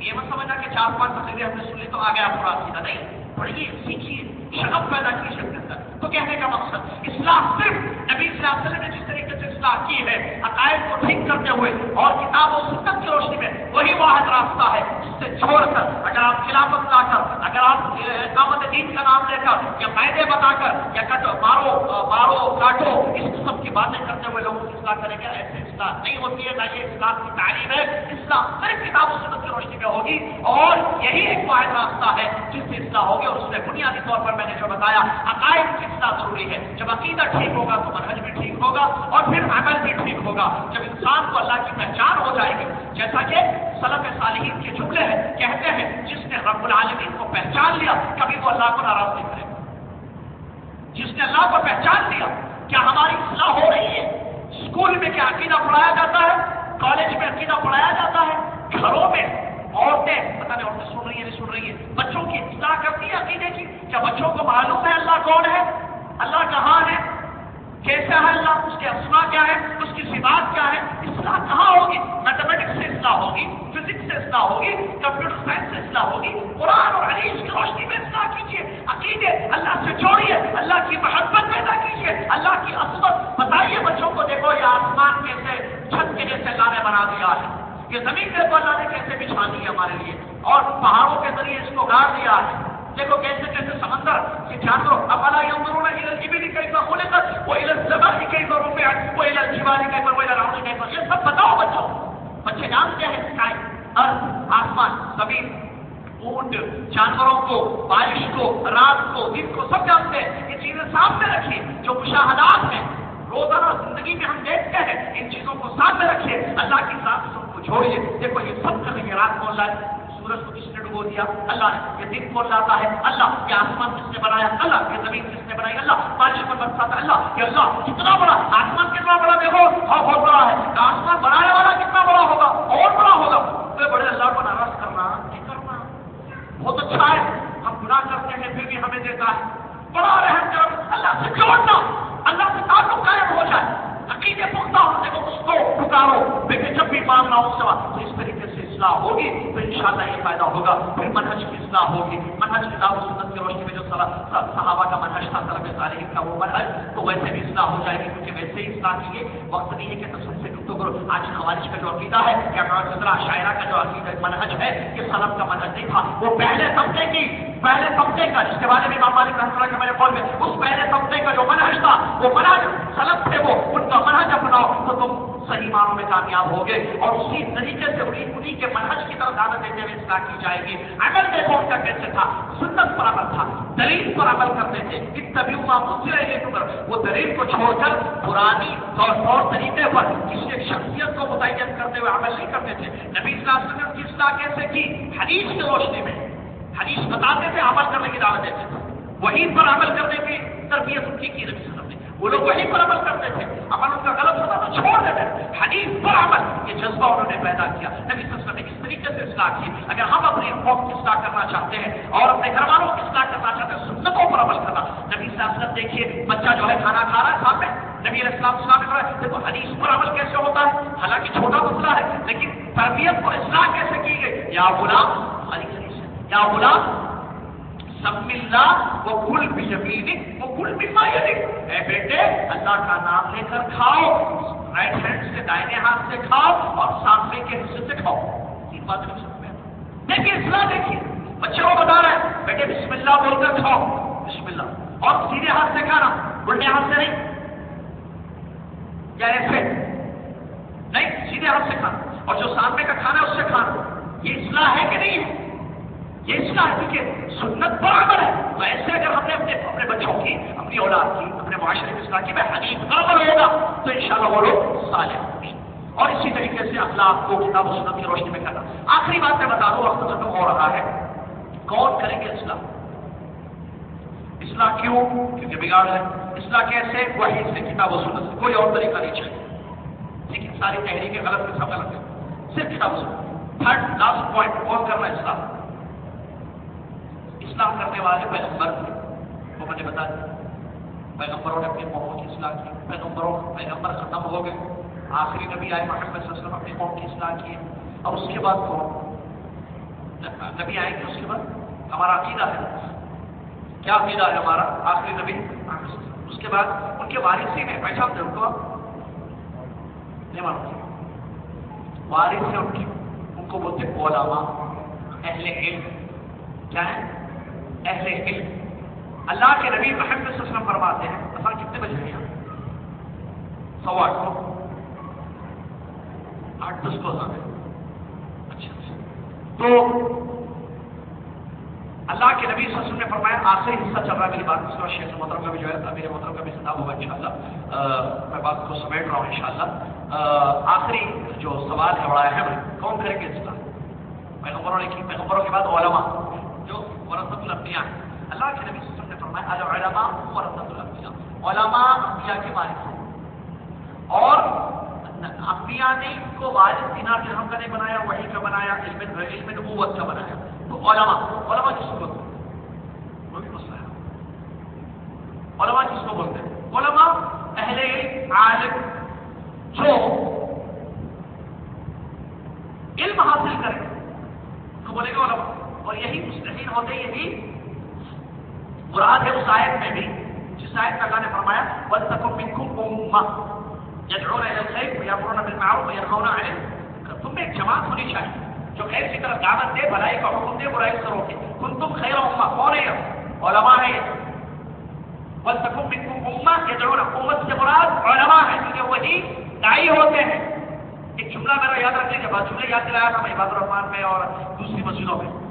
یہ مت سمجھنا کہ چار پانچ تقریریں ہم نے سنی تو آ گیا پورا سیدھا نہیں، پڑھیے، سیکھیے شرف پیدا کیجیے اپنے اندر۔ تو کہنے کا مقصد اصلاح صرف نبی صلی اللہ علیہ وسلم نے جس طریقے سے اصلاح کی ہے، عقائد کو ٹھیک کرتے ہوئے اور کتاب و سنت کی روشنی میں وہی واحد راستہ ہے جس سے چھوڑ کر اگر آپ خلافت لا کر، اگر آپ اقامت دین کا نام لے کر، یا قاعدے بتا کر، یا مارو مارو کاٹو، اس قسم کی باتیں کرتے ہوئے لوگوں کی اصلاح کریں گے، ایسے اصلاح نہیں ہوتی ہے نہ یہ اصلاح کی تعلیم ہے۔ اصلاح صرف کتاب و سنت کی روشنی میں ہوگی اور یہی ایک واحد راستہ ہے جس سے اصلاح ہوگی اور اس میں بنیادی طور پر میں نے جو بتایا، عقائد کی اصلاح ضروری ہے۔ جب عقیدہ ٹھیک ہوگا تو منہج بھی ٹھیک ہوگا اور پھر عمل بھی ٹھیک ہوگا۔ جب انسان کو اللہ کی پہچان ہو جائے گی، جیسا کہ صلف صالحین کے جملے ہیں، کہتے ہیں، جس نے رب العالمین کو پہچان لیا، کبھی وہ اللہ کو ناراض نہیں کرے۔ گا جس نے اللہ کو پہچان لیا، کیا ہماری اصلاح ہو رہی ہے؟ اسکول میں کیا عقیدہ پڑھایا جاتا ہے؟ کالج میں عقیدہ پڑھایا جاتا ہے؟ گھروں میں عورتیں، پتہ نہیں عورتیں سن رہی ہیں، نہیں سن رہی ہیں، بچوں کی اطلاع کرتی ہے عقیدے کی، کیا بچوں کو معلوم ہے اللہ کون ہے؟ اللہ کہاں ہے؟ کیسا ہے اللہ اس کے اسما کیا ہے اس کی صفات کیا ہے اصلاح کہاں ہوگی؟ میتھمیٹکس سے اصلاح ہوگی فزکس سے اصلاح ہوگی کمپیوٹر سائنس سے اصلاح ہوگی، قرآن اور حدیث کی روشنی میں اصلاح کیجیے عقیدے، اللہ سے جوڑیے، اللہ کی محبت پیدا کیجیے اللہ کی عصمت بتائیے بچوں کو، دیکھو یہ آسمان کیسے چھت کے جیسے اللہ نے بنا دیا ہے، یہ زمین دیکھو اللہ نے کیسے بچھا دی ہے ہمارے لیے، اور پہاڑوں کے ذریعے اس کو گاڑ دیا ہے۔ دیکھو کیسے کیسے سمندر یہ جانوروں اب اللہ یمرون الى الجبل كيف خلقت والى السماء كيف رفعت والى الجبال كيف والى الارض كيف یہ سب بتاؤ بچوں، بچے جانتے ہیں اسکائی ارض، آسمان، زمین، اونٹ، جانوروں کو، بارش کو، رات کو، دن کو، سب جانتے ہیں۔ یہ چیزیں سامنے رکھیے جو مشاہدات ہیں۔ روزانہ زندگی میں ہم دیکھتے ہیں ان چیزوں کو سامنے رکھیے اللہ کی ساتھ سب کو چھوڑیے۔ دیکھو یہ سب کریں گے، رات کو اللہ سورج کو کس نے ڈبو دیا۔ اللہ نے یہ دن کھول جاتا ہے۔ اللہ یہ آسمان کس نے بنایا؟ اللہ یہ زمین کس نے بنائی؟ اللہ بارش پر برساتا اللہ یہ اللہ کتنا بڑا، آسمان کتنا بڑا دیکھو ہاں بہت بڑا ہے۔ آسمان بنانے والا کتنا بڑا ہوگا؟ اور بڑا ہوگا۔ تو بڑے اللہ کو ناراض کرنا نہیں کرنا بہت اچھا ہے۔ ہم گناہ کرتے ہیں پھر بھی ہمیں دیتا ہے۔ بڑا رحم کر اللہ سے جوڑنا اللہ سے تعلق قائم ہو جائے۔ عقیدے پختہ ہونے کو اس کو پکارو۔ لیکن جب بھی مانگنا ہو سوا، تو اس طریقے سے اصلاح ہوگی، تو انشاءاللہ یہ فائدہ ہوگا۔ پھر منہج کی اصلاح ہوگی۔ منہج کتاب و سنت کی روشنی میں جو صحابہ کا منہج تھا سلب صالحین کا وہ منہج، تو ویسے بھی اصلاح ہو جائے گی، کیونکہ ویسے ہی اصلاح کی ہے وقت نہیں ہے کہ تفصیل سے گفتگو کرو۔ آج خوارج کا جو عقیدہ ہے، یا نوزرا شاعرہ کا جو عقیدہ منہج ہے، یہ سلب کا منہج نہیں تھا۔ وہ پہلے طبقے کی پہلے طبقے کا، جس کے بارے میں امام مالک رحمۃ اللہ کے میرے قول میں اس پہلے طبقے کا جو منہج تھا، وہ منہج سلب تھے وہ ان کا منہج اپناؤ تو تم صحیح معنوں میں کامیاب ہو گئے اور اسی طریقے سے انہیں انہیں کے منحج کی طرف دعوت دیتے ہوئے اصلاح کی جائے گی۔ عمل دیکھو ان کا کیسے تھا؟ سنت پر عمل تھا، دلیل پر عمل کرتے تھے ان تبھی پر وہ دلیل کو چھوڑ کر پرانی طور طور طریقے پر کسی ایک شخصیت کو متعین کرتے ہوئے عمل نہیں کرتے تھے۔ نبی صلی اللہ علیہ وسلم کی اصلاح کیسے کی؟ حدیث کی روشنی میں۔ حدیث بتاتے تھے عمل کرنے کی دعوت دیتے تھے۔ وہیں پر عمل کرنے کی تربیت ان کی کی نبی وہ لوگ وہیں پر عمل کرتے تھے۔ عمل ان کا غلط ہوتا تو چھوڑ دیتے تھے۔ حدیث پر عمل، یہ جذبہ انہوں نے پیدا کیا۔ نبی صلی اللہ علیہ وسلم نے کس طریقے سے اصلاح کی۔ اگر ہم اپنی قوم کی اصلاح کرنا چاہتے ہیں اور اپنے گھر والوں کی اصلاح کرنا چاہتے ہیں، سنتوں پر عمل کرنا۔ نبی صلی اللہ علیہ وسلم، دیکھیے، بچہ جو ہے کھانا کھا رہا ہے، سامنے۔ نبی علیہ السلام السلام نے دیکھو، حدیث پر عمل کیسے ہوتا ہے؟ حالانکہ چھوٹا مسئلہ ہے، لیکن تربیت کو اصلاح کیسے کی گئی؟ یا غلام حدیث یا غلام سب اللہ وہ کل بھی یقینی وہ کل بھی مایہ اے بیٹے، اللہ کا نام لے کر کھاؤ رائٹ ہینڈ سے دائنے ہاتھ سے کھاؤ اور سامنے کے حصے سے کھاؤ۔ تین بات نہیں سمجھ میں دیکھیے، اصلاح دیکھیے۔ بچے کو بتا رہے ہیں بیٹے، بسم اللہ بول کر کھاؤ۔ بسم اللہ۔ اور سیدھے ہاتھ سے کھانا الٹے ہاتھ سے نہیں۔ یعنی یا ایسے نہیں، سیدھے ہاتھ سے کھانا۔ اور جو سامنے کا کھانا ہے، اس سے کھانا۔ یہ اصلاح ہے کہ نہیں ہے؟ یہ اس کا سنت برابر ہے۔ تو ایسے اگر ہم نے اپنے اپنے بچوں کی، اپنی اولاد کی، اپنے معاشرے کی اصلاح کی میں حدیث برابر ہوگا، تو ان شاء اللہ وہ لوگ صالح ہوں گے۔ اور اسی طریقے سے اخلاق کو کتاب و سنت کی روشنی میں کرنا۔ آخری بات میں بتا دوں، وقت ختم ہو رہا ہے۔ کون کریں گے اصلاح؟ اصلاح کیوں؟ کیونکہ بگاڑ ہے۔ اصلاح کیسے؟ وہی سے، کتاب و سنت سے۔ کوئی اور طریقہ نہیں چاہیے۔ لیکن ساری تحریکیں غلط میں سب غلط ہے۔ صرف کتاب و سنت۔ تھرڈ لاسٹ پوائنٹ کون کرنا اصلاح؟ اصلاح کرنے والے پیغمبر تھے۔ وہ میں نے بتا دیا پیغمبروں نے اپنی قوموں کی اصلاح کی۔ پیغمبروں پیغمبر ختم ہو گئے۔ آخری نبی آئے محمد صلی اللہ علیہ وسلم اپنی قوم کی اصلاح کی۔ اور اس کے بعد کون؟ نبی آئے گے اس کے بعد؟ ہمارا عقیدہ ہے۔ کیا عقیدہ ہے ہمارا؟ آخری نبی اس کے بعد ان کے وارثی نے پہچان دے ان کو نہیں مانتے وارث ہے ان کی۔ ان کو بولتے علماء، اہل علم۔ کیا ہے اہل علم۔ اللہ کے نبی محمد صلی اللہ علیہ وسلم فرماتے ہیں، اصل کتنے بجے ہیں؟ سوا آٹھ کو۔ آٹھ دس کو اچھا اچھا۔ تو اللہ کے نبی صلی اللہ علیہ وسلم نے فرمایا، آخری حصہ چل رہا ہے میری بات۔ اس کا شیخ محترم کا بھی جو ہے میرے محترم کا بھی خطاب ہوگا ان شاء میں بات کو سمیٹ رہا ہوں ان شاء آخری جو سوال ہے، بڑا اہم ہے، کون کریں گے اس کا؟ پیغمبروں نے کی، پیغمبروں کے بعد علماء۔ ورثت الانبیاء۔ اللہ کے نبی صلی اللہ علیہ وسلم نے فرمایا، العلماء ورثت الانبیاء۔ علماء انبیاء کے وارث ہیں۔ اور انبیاء نے ان کو وارث دینار درہم کا نہیں بنایا، وحی کا بنایا، علم علم نبوت کا بنایا۔ تو علماء علماء کس کو بولتے ہیں؟ وہ بھی مسئلہ ہے۔ علماء کس کو بولتے ہیں؟ علماء اہل عالم جو علم حاصل کریں۔ تو بولے گا علماء۔ اور یہی مستحین ہوتے، یہی مراد ہے اس آیت میں بھی، جس آیت کا اللہ نے فرمایا، وَلْتَكُمْ مِنْكُمْ أُمَّةٌ يَدْعُونَ إِلَى الْخَيْرِ وَيَأْمُرُونَ بِالْمَعْرُوفِ، وَيَنْهَوْنَ عَنِ تم میں ایک جماعت ہونی چاہیے جو خیر کی طرف دعوت دے، بھلائی کا حکم دے، برائی سے روکے۔ كنتم خیر امہ کون ہے علماء ہے وَلْتَكُمْ مِنْكُمْ أُمَّةٌ يَدْعُونَ امت سے مراد علماء ہے کیونکہ وہی دائی ہوتے ہیں۔ ایک جملہ میرا یاد رکھ لیجیے بات جملے یاد دلایا تھا میں عباد الرحمان میں اور دوسری مسجدوں میں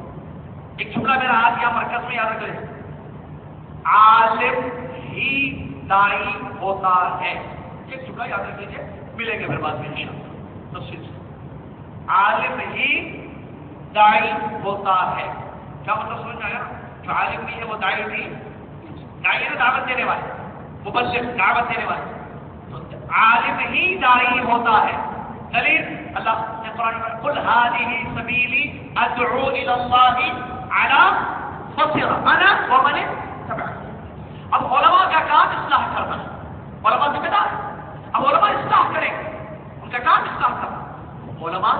ایک جملہ میرا آج یا مرکز میں یاد رکھ عالم ہی دائی ہوتا ہے۔ ایک جملہ یاد رکھ لیجیے ملیں گے پھر بعد میں انشاءاللہ۔ تفصیل سے۔ عالم ہی دائی ہوتا ہے۔ کیا مطلب سمجھ میں آیا؟ جو عالم بھی ہے وہ دائی بھی دائی ہے یعنی دعوت دینے والے مبشر، دعوت دینے والے تو عالم ہی دائی ہوتا ہے۔ دلیل، اللہ نے قرآن میں قل هذه سبیلی ادعو الى اللہ انا ومن اب علماء کا کام اصلاح کرنا. علماء ذمہ دار. اب علماء اصلاح کریں. ان کا کام اصلاح کرنا. علماء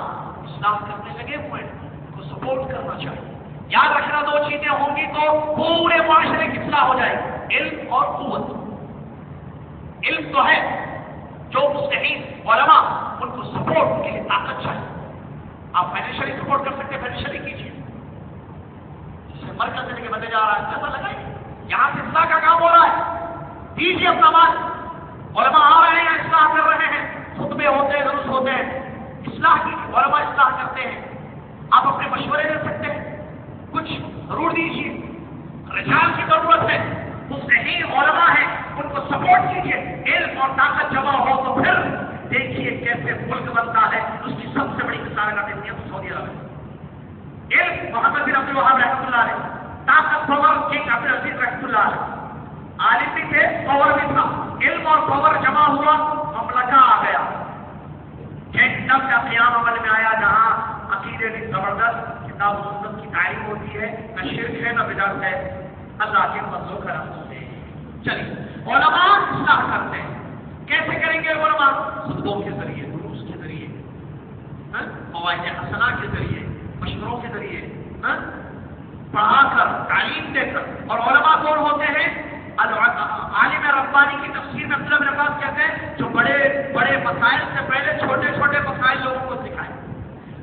اصلاح کرنے لگے ہوئے ان کو سپورٹ کرنا چاہیے. یاد رکھنا دو چیزیں ہوں گی تو پورے معاشرے کی اصلاح ہو جائے گی. علم اور قوت. علم تو ہے. جو مستحین علماء ان کو سپورٹ کے لیے طاقت چاہیے. آپ فائنینشلی سپورٹ کر سکتے فائنینشلی کیجیے. مرکز سے لے کے بندے جا رہا ہے پیسہ لگائیے یہاں سے اصلاح کا کام ہو رہا ہے۔ دیجیے اپنا مال۔ علماء آ رہے ہیں، اصلاح کر رہے ہیں۔ خود خطبے ہوتے ہیں درست ہوتے ہیں۔ اصلاح کی علماء اصلاح کرتے ہیں۔ آپ اپنے مشورے دے سکتے ہیں۔ کچھ ضرور دیجیے رجال کی ضرورت ہے۔ وہ صحیح علماء ہیں، ان کو سپورٹ کیجیے علم اور طاقت جمع ہو تو پھر دیکھیے کیسے ملک بنتا ہے۔ اس کی سب سے بڑی مثال کا دیتی ہے سعودی عرب علم محمد بن عبد الوہاب رحمۃ اللہ علیہ طاقت پاور کینگ عبد العزیز رحمۃ اللہ علیہ عالم بھی تھے پاور بھی تھا علم اور پاور جمع ہوا مملکہ آ گیا کینگڈم کا قیام عمل میں آیا جہاں عقیدے بھی زبردست کتاب و سنت کی تعریف ہوتی ہے نہ شرک ہے نہ بدعت ہے اللہ کے فضل و کرم سے۔ چلیے، علماء اصلاح کرتے ہیں۔ کیسے کریں گے علماء؟ خطبوں کے ذریعے، دروس کے ذریعے۔ ہاں؟ فوائد حسنا کے ذریعے۔ مشوروں کے ذریعے ہاں؟ پڑھا کر، تعلیم دے کر۔ اور علماء کون ہوتے ہیں؟ عالم ربانی کی تفسیر میں عبداللہ میرے پاس کہتے ہیں، جو بڑے بڑے مسائل سے پہلے چھوٹے چھوٹے مسائل لوگوں کو سکھائے۔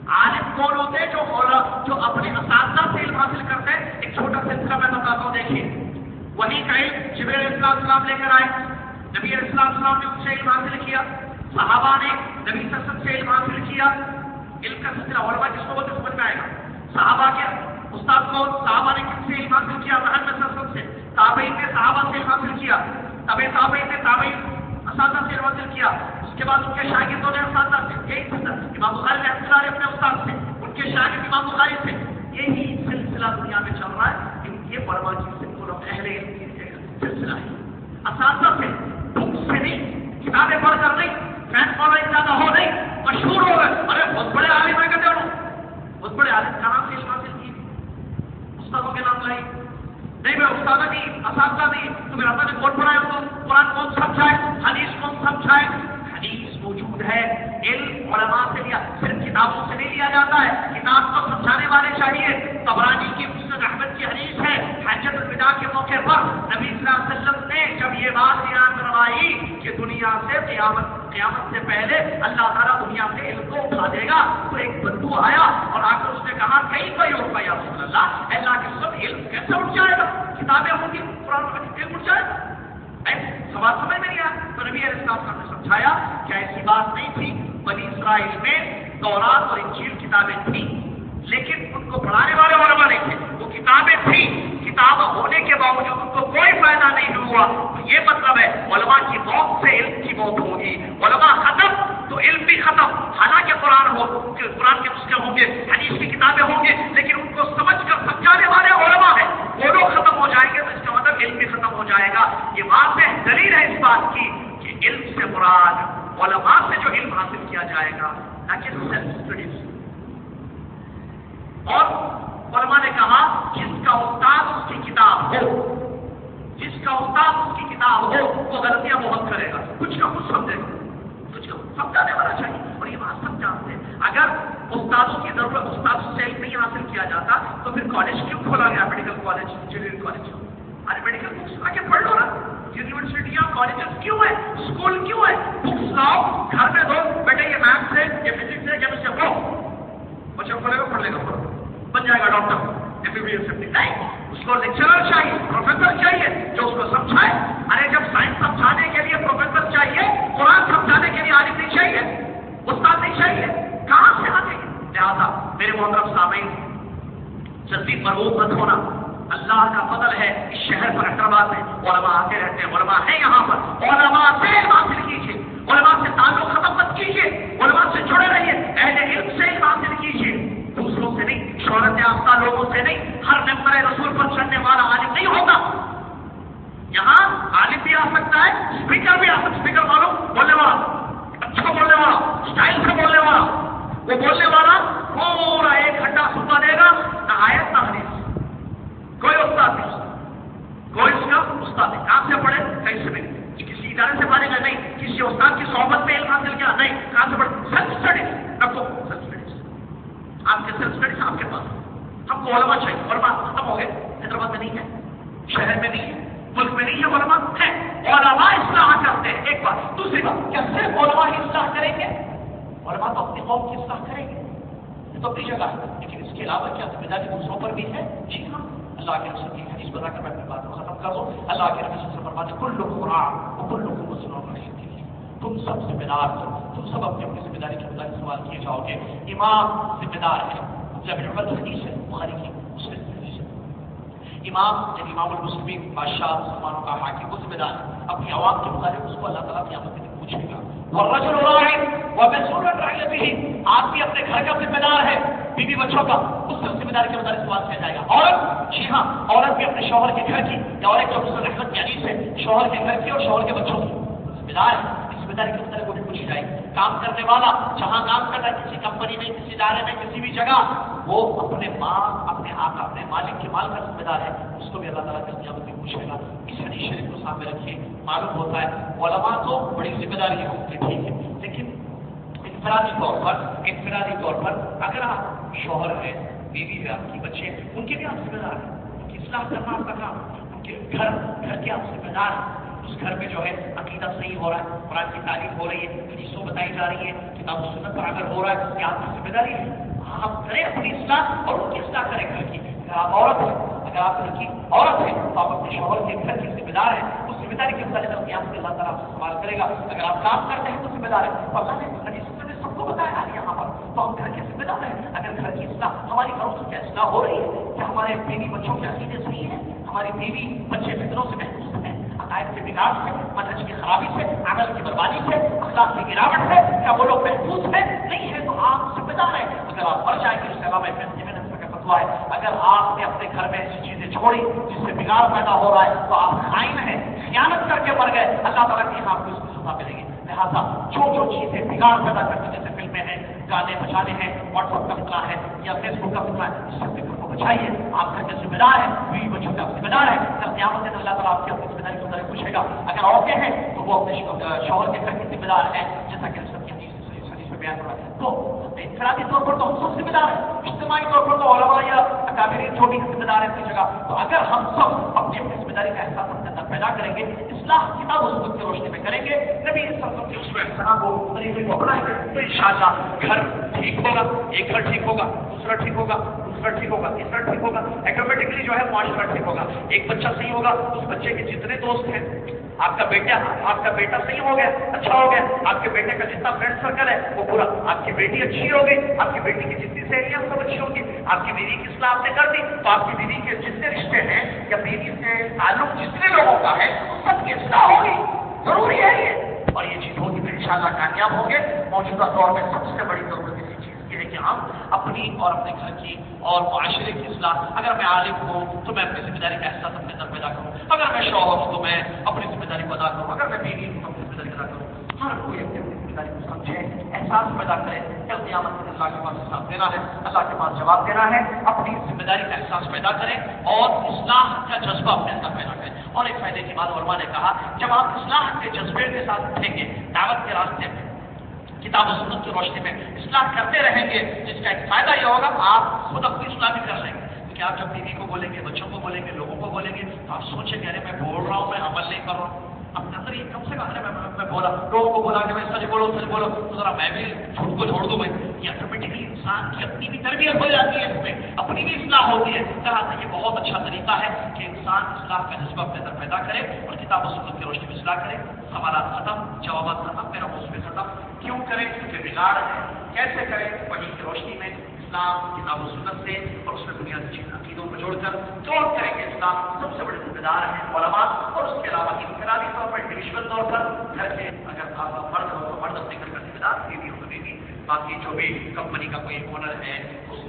عالم کون ہوتے ہیں جو جو اپنے اساتذہ سے علم حاصل کرتے ہیں؟ ایک چھوٹا سلسلہ میں بتاتا ہوں، دیکھیے۔ وہی کا علم جبیر السلام السلام لے کر آئے۔ نبی السلام السلام نے ان سے علم حاصل کیا۔ صحابہ نے نبی سسم سے علم حاصل کیا۔ علم کا سلسلہ علماء جس کو بولتے سمجھ میں آئے گا۔ صحابہ کے استاد کو صحابہ نے کس سے علم حاصل کیا؟ محل میں سسم سے۔ تابعین نے صحابہ سے علم حاصل کیا۔ طبع تابعین نے تابعین اساتذہ سے علم حاصل کیا۔ اس کے بعد ان کے شاگردوں نے اساتذہ سے، یہی سلسلہ۔ امام بخاری رحمۃ اللہ اپنے استاد سے، ان کے شاگرد امام بخاری سے۔ یہی سلسلہ دنیا میں چل رہا ہے۔ یہ برما کی سلسلہ اہل سلسلہ ہے۔ اساتذہ سے، بک سے نہیں، کتابیں پڑھ کر نہیں فین فالوئنگ زیادہ ہو نہیں مشہور ہو گئے ارے بہت بڑے عالم ہے کہتے ہو بہت بڑے عالم کہاں سے حاصل کی استادوں کے نام لائی نہیں میں استاد بھی اساتذہ بھی تمہیں ربا نے کون پڑھایا تو قرآن کون سمجھائے حدیث کون سمجھائے حدیث موجود ہے علم علماء سے لیا صرف کتابوں سے نہیں لیا جاتا ہے کتاب کو سمجھانے والے چاہیے قبرانی کی مسند احمد کی حدیث ہے حجت الوداع کے موقع پر نبی صلی اللہ علیہ وسلم نے جب یہ بات بیان کروائی کہ دنیا سے قیامت قیامت سے پہلے اللہ تعالیٰ دنیا سے علم کو اٹھا دے گا۔ تو ایک بدو آیا اور آ کر اس نے کہا کئی کوئی ہو پایا رسول اللہ؟ اللہ کے سب علم کیسے اٹھ جائے گا؟ کتابیں ہوں گی، قرآن علم اٹھ جائے گا؟ سوال سمجھ میں نہیں آیا۔ تو نبی علیہ السلام نے سمجھایا کہ ایسی بات نہیں تھی؟ بنی اسرائیل میں دورات اور انجیل کتابیں تھیں، لیکن ان کو پڑھانے والے علماء نہیں تھے، وہ کتابیں تھیں۔ کتاب ہونے کے باوجود ان کو کوئی فائدہ نہیں ہوا۔ تو یہ مطلب ہے، علماء کی موت سے علم کی موت ہوگی۔ علماء ختم، تو علم بھی ختم۔ حالانکہ قرآن ہو قرآن کے نسخے ہوں گے، حدیث کی کتابیں ہوں گے، لیکن ان کو سمجھ کر سمجھانے والے علماء ہیں۔ وہ لوگ ختم ہو جائیں گے تو اس کا مطلب علم بھی ختم ہو جائے گا۔ یہ واضح دلیل ہے اس بات کی کہ علم سے مراد علماء سے جو علم حاصل کیا جائے گا نہ کہ سیلف اسٹڈیز اور علماء نے کہا، جس کا استاد اس کی کتاب ہو، جس کا استاد اس کی کتاب ہو، وہ غلطیاں بہت کرے گا. کچھ کا کچھ سمجھے گا، کچھ کا کچھ سمجھانے والا چاہیے، اور یہ بات سب جانتے ہیں۔ اگر استادوں کی ضرورت استاد سے علم نہیں حاصل کیا جاتا، تو پھر کالج کیوں کھولا گیا؟ میڈیکل کالج انجینئرنگ کالج ارے میڈیکل بکس آ کے پڑھ لو نا۔ یونیورسٹیاں کالجز کیوں ہے اسکول کیوں ہے بکس لاؤ، گھر میں دو، بیٹے یہ میتھ سے یہ فزکس سے یہ سے پڑھو۔ بچہ پڑھے گا، پڑھ لے گا، پڑھو۔ بن جائے گا doctor. M B B S نہیں، اس کو لیکچرر چاہیے پروفیسر چاہیے، جو اس کو سمجھائے۔ ارے، جب سائنس سمجھانے کے لیے پروفیسر چاہیے، قرآن سمجھانے کے لیے عالم نہیں چاہیے، استاد نہیں چاہیے، کہاں سے آتے ہیں لہٰذا میرے محترم سامعین، جلدی فروغ مت ہونا۔ اللہ کا فضل ہے اس شہر پر حیدرآباد میں علماء آتے رہتے ہیں، علماء ہیں یہاں پر۔ علماء سے حاصل کیجیے علماء سے تعلق ختم مت کیجیے علماء سے جڑے رہیے، اہل علم سے حاصل کیجیے سے نہیں، شہرت یافتہ لوگوں سے نہیں، ہر ممبر رسول پر چڑھنے والا عالم نہیں ہوتا۔ یہاں عالم بھی آ سکتا ہے اسپیکر بھی آ سکتا اسپیکر والوں، بولنے والا اچھا بولنے والا اسٹائل سے بولنے والا۔ وہ بولنے والا پورا ایک گھنٹہ سنتا دے گا نہ آیت نہ حدیث کوئی استاد نہیں۔ کوئی اس کا استاد نہیں۔ کہاں سے پڑھے، کہیں سے نہیں۔ کسی ادارے سے پڑھے گا نہیں، کسی استاد کی صحبت میں علم حاصل کیا؟ نہیں کہاں سے پڑھے۔ سیلف اسٹڈیز رکھو۔ آپ کے سیلف اسٹڈیز آپ کے پاس۔ ہم کو علما چاہیے علما ختم ہو گئے۔ حیدرآباد میں نہیں ہے، شہر میں نہیں ہے، ملک میں نہیں ہے علما ہے علما اصلاح کرتے ہیں، ایک بات۔ دوسری بات، کیا صرف علما ہی اصلاح کریں گے؟ علما تو اپنی قوم کی اصلاح کریں گے۔ یہ تو اپنی جگہ ہے۔ لیکن اس کے علاوہ کیا ذمہ داری دوسروں پر بھی ہے؟ جی ہاں۔ اللہ کے رسول کی حدیث بتا کر میں اپنی بات کو ختم کر دوں۔ اللہ کے رسول سے فرماتے کل لوگ قرآن کل لوگوں کو سنو تم سب ذمہ دار ہو، تم سب اپنی اپنی ذمہ داری کے مطابق سوال کیے جاؤ گے۔ امام ذمہ دار ہے مطلب جب حدیث ہے، بخاری کی حدیث ہے۔ امام جب امام المسلمین، بادشاہ، مسلمانوں کا حاکم، وہ ذمہ دار ہے۔ اپنی عوام کے مطابق اس کو اللہ تعالیٰ کی آمد پوچھے گا۔ اور رجل راعی رعیته آپ بھی اپنے گھر کا ذمہ دار ہے بیوی بچوں کا، اس سے ذمہ داری کے مطابق سوال کیا جائے گا۔ عورت جی ہاں عورت بھی اپنے شوہر کے گھر کی، یا اور ایک جو رحمت کی حدیث ہے، شوہر کے گھر کی اور شوہر کے بچوں کی۔ ذمہ دار ہے۔ ذمہ داری کے مطابق وہ بھی پوچھی جائے۔ کام کرنے والا جہاں کام کر رہا ہے، کسی کمپنی میں، کسی ادارے میں، کسی بھی جگہ، وہ اپنے ماں اپنے آقا اپنے مالک کے مال کا ذمہ دار ہے۔ اس کو بھی اللہ تعالیٰ کی قیامت میں پوچھے گا۔ اس حدیث شریف کو سامنے رکھیے، معلوم ہوتا ہے۔ علماء تو بڑی ذمہ داری ہے ٹھیک ہے۔ لیکن انفرادی طور پر، انفرادی طور پر اگر آپ شوہر ہیں، بیوی ہے آپ کی بچے ان کے بھی آپ ذمہ دار ہیں۔ ان کی اصلاح کرنا آپ کا کام ان کے گھر گھر کے آپ ذمہ دار ہیں۔ اس گھر میں جو ہے عقیدہ صحیح ہو رہا ہے، قرآن کی تعریف ہو رہی ہے، حدیثوں بتائی جا رہی ہے کتاب و سنت پر اگر ہو رہا ہے کہ آپ کی ذمہ داری ہے؟ آپ کریں اپنی اصلاح اور ان کی اصلاح کریں گھر کی۔ اگر آپ عورت ہیں؟ اگر آپ گھر کی عورت ہیں، تو آپ اپنے شوہر کے گھر کی ذمہ دار ہیں۔ اس ذمہ داری کے متعلق قیام سے اللہ تعالیٰ آپ سے سوال کرے گا۔ اگر آپ کام کرتے ہیں تو ذمہ دار ہے اور اللہ نے حدیث میں سب کو بتایا ہے یہاں پر۔ تو ہم گھر کے ذمہ دار ہیں۔ اگر گھر کی اصلاح ہماری گھروں سے کیا اصلاح ہو رہی ہے، کیا ہمارے بیوی بچوں کے عقیدے صحیح ہیں؟ ہماری بیوی بچے فطروں سے محفوظ عقائد کے بگاڑ سے منہج کی خرابی سے، عمل کی بربادی سے، اخلاق کی گراوٹ سے، کیا وہ لوگ محفوظ ہیں؟ نہیں ہے تو آپ ذمہ دار ہیں اگر آپ مر جائیں گے اس کے علاوہ ہے؟ اگر آپ نے اپنے گھر میں ایسی چیزیں چھوڑی جس سے بگاڑ پیدا ہو رہا ہے، تو آپ خائن ہیں۔ خیانت کر کے مر گئے۔ اللہ تعالیٰ کی ہاں آپ کو اس کو سزا ملے گی۔ لہٰذا جو جو چیزیں بگاڑ پیدا کرتی جیسے فلمیں ہیں گانے بجانے ہیں واٹس ایپ کا فتنا ہے یا فیس بک کا فتنا ہے؟ اس سے اپنے کو بچائیے۔ آپ گھر کے ذمہ دار ہیں، بیوی بچوں کا ذمہ دار ہے جب قیامت دن اللہ تعالیٰ آپ کی اپنی ذمہ داری کو پوچھے گا، اگر عورتیں ہیں تو وہ اپنے شوہر کے گھر کی ذمہ دار ہیں، جیسا کہ سب کی حدیث میں بیان ہوا تو انفرادی طور پر تو ہم سب ذمہ دار ہیں۔ اجتماعی طور پر تو علماء یا اکابری چھوٹی ذمہ دار ہے اپنی جگہ۔ تو اگر ہم سب اپنی اپنی ذمہ داری کا احساس اپنے اندر پیدا کریں گے، اصلاح کتاب و سنت کی روشنی میں کریں گے۔ نبی کے اس میں احسان کو طریقے کو اپنائیں گے۔ تو انشاءاللہ گھر ٹھیک ہوگا، ایک گھر ٹھیک ہوگا، دوسرا ٹھیک ہوگا دوسرا ٹھیک ہوگا، تیسرا ٹھیک ہوگا۔ ایٹومیٹکلی جو ہے معاشرہ ٹھیک ہوگا۔ ایک بچہ صحیح ہوگا، اس بچے کے جتنے دوست ہیں آپ کا بیٹا، آپ کا بیٹا صحیح ہو گیا اچھا ہو گیا، آپ کے بیٹے کا جتنا فرینڈ سرکل ہے، وہ پورا، آپ کی بیٹی اچھی ہوگی آپ کی بیٹی کی جتنی سہیلیاں سب اچھی ہوگی آپ کی بیوی کی اصلاح آپ نے کر دی، تو آپ کی بیوی کے جتنے رشتے ہیں یا بیوی سے تعلق جتنے لوگوں کا ہے، سب کی اصلاح ہوگی ضروری ہے یہ، اور یہ چیز ہوگی تو ان شاء اللہ کامیاب ہوں گے، موجودہ دور میں سب سے بڑی ضرورت اسی چیز کی ہے کہ ہم اپنی اور اپنے گھر کی اور معاشرے کی اصلاح، اگر میں عالم ہوں تو میں اپنی ذمہ داری کا احساس اپنے اندر پیدا کروں، اگر میں شوہر ہوں تو میں اپنی ذمہ داری کو ادا کروں، اگر میں بیوی ہوں تو اپنی ذمہ داری ادا کروں۔ ہر کوئی اپنی اپنی ذمہ داری کو سمجھے، احساس پیدا کرے کل قیامت میں اللہ کے پاس حساب دینا ہے، اللہ کے پاس جواب دینا ہے، اپنی ذمہ داری کا احساس پیدا کریں اور اصلاح کا جذبہ اپنے اندر پیدا کریں اور ایک فائدے کی بات علماء نے کہا، جب آپ اصلاح کے جذبے کے ساتھ اٹھیں گے، دعوت کے راستے میں کتاب و سنت کی روشنی میں اصلاح کرتے رہیں گے جس کا ایک فائدہ یہ ہوگا، آپ خود اپنی اصلاح بھی کر لیں گے۔ کیونکہ آپ جب بیوی کو بولیں گے، بچوں کو بولیں گے، لوگوں کو بولیں گے، تو آپ سوچیں گے، ارے میں بول رہا ہوں، میں عمل نہیں کر رہا ہوں۔ اپنے اندر یہ کم سے کم ارے میں بولا لوگوں کو بولا کہ میں سچ بولو سچ بولو تو ذرا میں بھی جھوٹ کو چھوڑ دوں بھائی یہ آٹومیٹکلی انسان کی اپنی بھی تربیت ہو جاتی ہے اس میں اپنی بھی اصلاح ہوتی ہے طرح سے یہ بہت اچھا طریقہ ہے کہ انسان اصلاح کا جذبہ اپنے اندر پیدا کرے اور کتاب و سنت کی روشنی میں اصلاح کرے سوالات ختم جوابات ختم میرا موسم ختم کیوں کریں کیونکہ بگاڑ ہے کیسے کریں وہی کی روشنی میں اسلام، کتاب و سنت سے، اور اس میں بنیادی چیز عقیدوں کو جوڑ کر توڑ کریں گے۔ اسلام سب سے بڑے ذمہ دار ہیں علماء، اور اس کے علاوہ انقلابی طور پر انڈیویجل طور پر گھر کے اگر آپ مرد ہو تو مرد اپنے گھر کا ذمہ دار بیوی ہو تو بیوی باقی جو بھی کمپنی کا کوئی اونر ہے، اس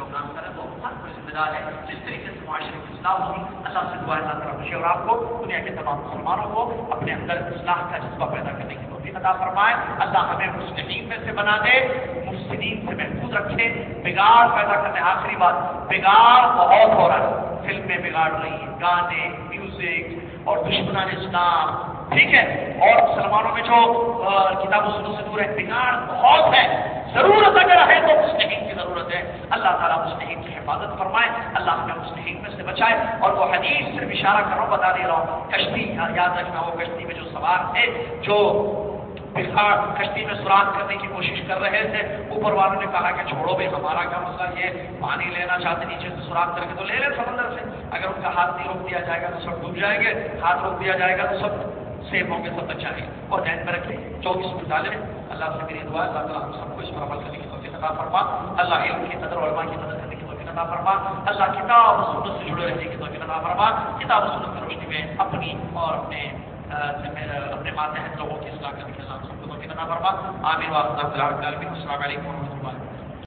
کمپنی کام کر رہے ہیں وہ ہر کوئی ذمہ دار ہے۔ جس طریقے سے معاشرے کی اصلاح ہوگی اللہ سے دعا اللہ تعالیٰ خوشی اور آپ کو دنیا کے تمام مسلمانوں کو اپنے اندر اصلاح کا جذبہ پیدا کرنے کی توفیق عطا فرمائے۔ اللہ ہمیں مسلمین میں سے بنا دے مفسدین سے محفوظ رکھے۔ بگاڑ پیدا کرنے، آخری بات، بگاڑ بہت ہو رہا ہے۔ فلمیں بگاڑ رہی ہیں، گانے، میوزک اور دشمنان اسلام ٹھیک ہے؟ اور مسلمانوں میں جو کتاب و سنو سے دور ہے بگاڑ بہت ہے، ضرورت اگر ہے تو مستحق کی ضرورت ہے۔ اللہ تعالیٰ مستحق کی حفاظت فرمائے، اللہ ہمیں مستحق میں سے بچائے۔ اور وہ حدیث صرف اشارہ کرو، بتا دے رہا ہوں۔ کشتی یاد رکھنا وہ کشتی میں جو سوار تھے، جو بخار کشتی میں سوراخ کرنے کی کوشش کر رہے تھے، اوپر والوں نے کہا کہ چھوڑو بھائی ہمارا کیا مسئلہ یہ پانی لینا چاہتے نیچے سے سوراخ کر کے تو لے لیں سمندر سے۔ اگر ان کا ہاتھ نہیں روک دیا جائے گا تو سب ڈوب جائیں گے، ہاتھ روک دیا جائے گا تو سب سیف ہوں گے سب بچائیں اور ذہن میں رکھیں۔ چوبیس مطالعے اللہ سے میری دعا اللہ تعالیٰ ہم سب کو اس پر عمل کرنے کی توفیق عطا فرما۔ اللہ علم کی قدر علماء کی قدر کرنے کی توفیق عطا فرما۔ اللہ کتاب و سنت سے جڑے رہنے کی توفیق عطا فرما۔ کتاب و سنت کی روشنی میں اپنی اور اپنے اپنے ماتحت لوگوں کی اصلاح کرنے کے ساتھ سب کو توفیق عطا فرما۔ عامر واسطہ السلام علیکم و رحمۃ اللہ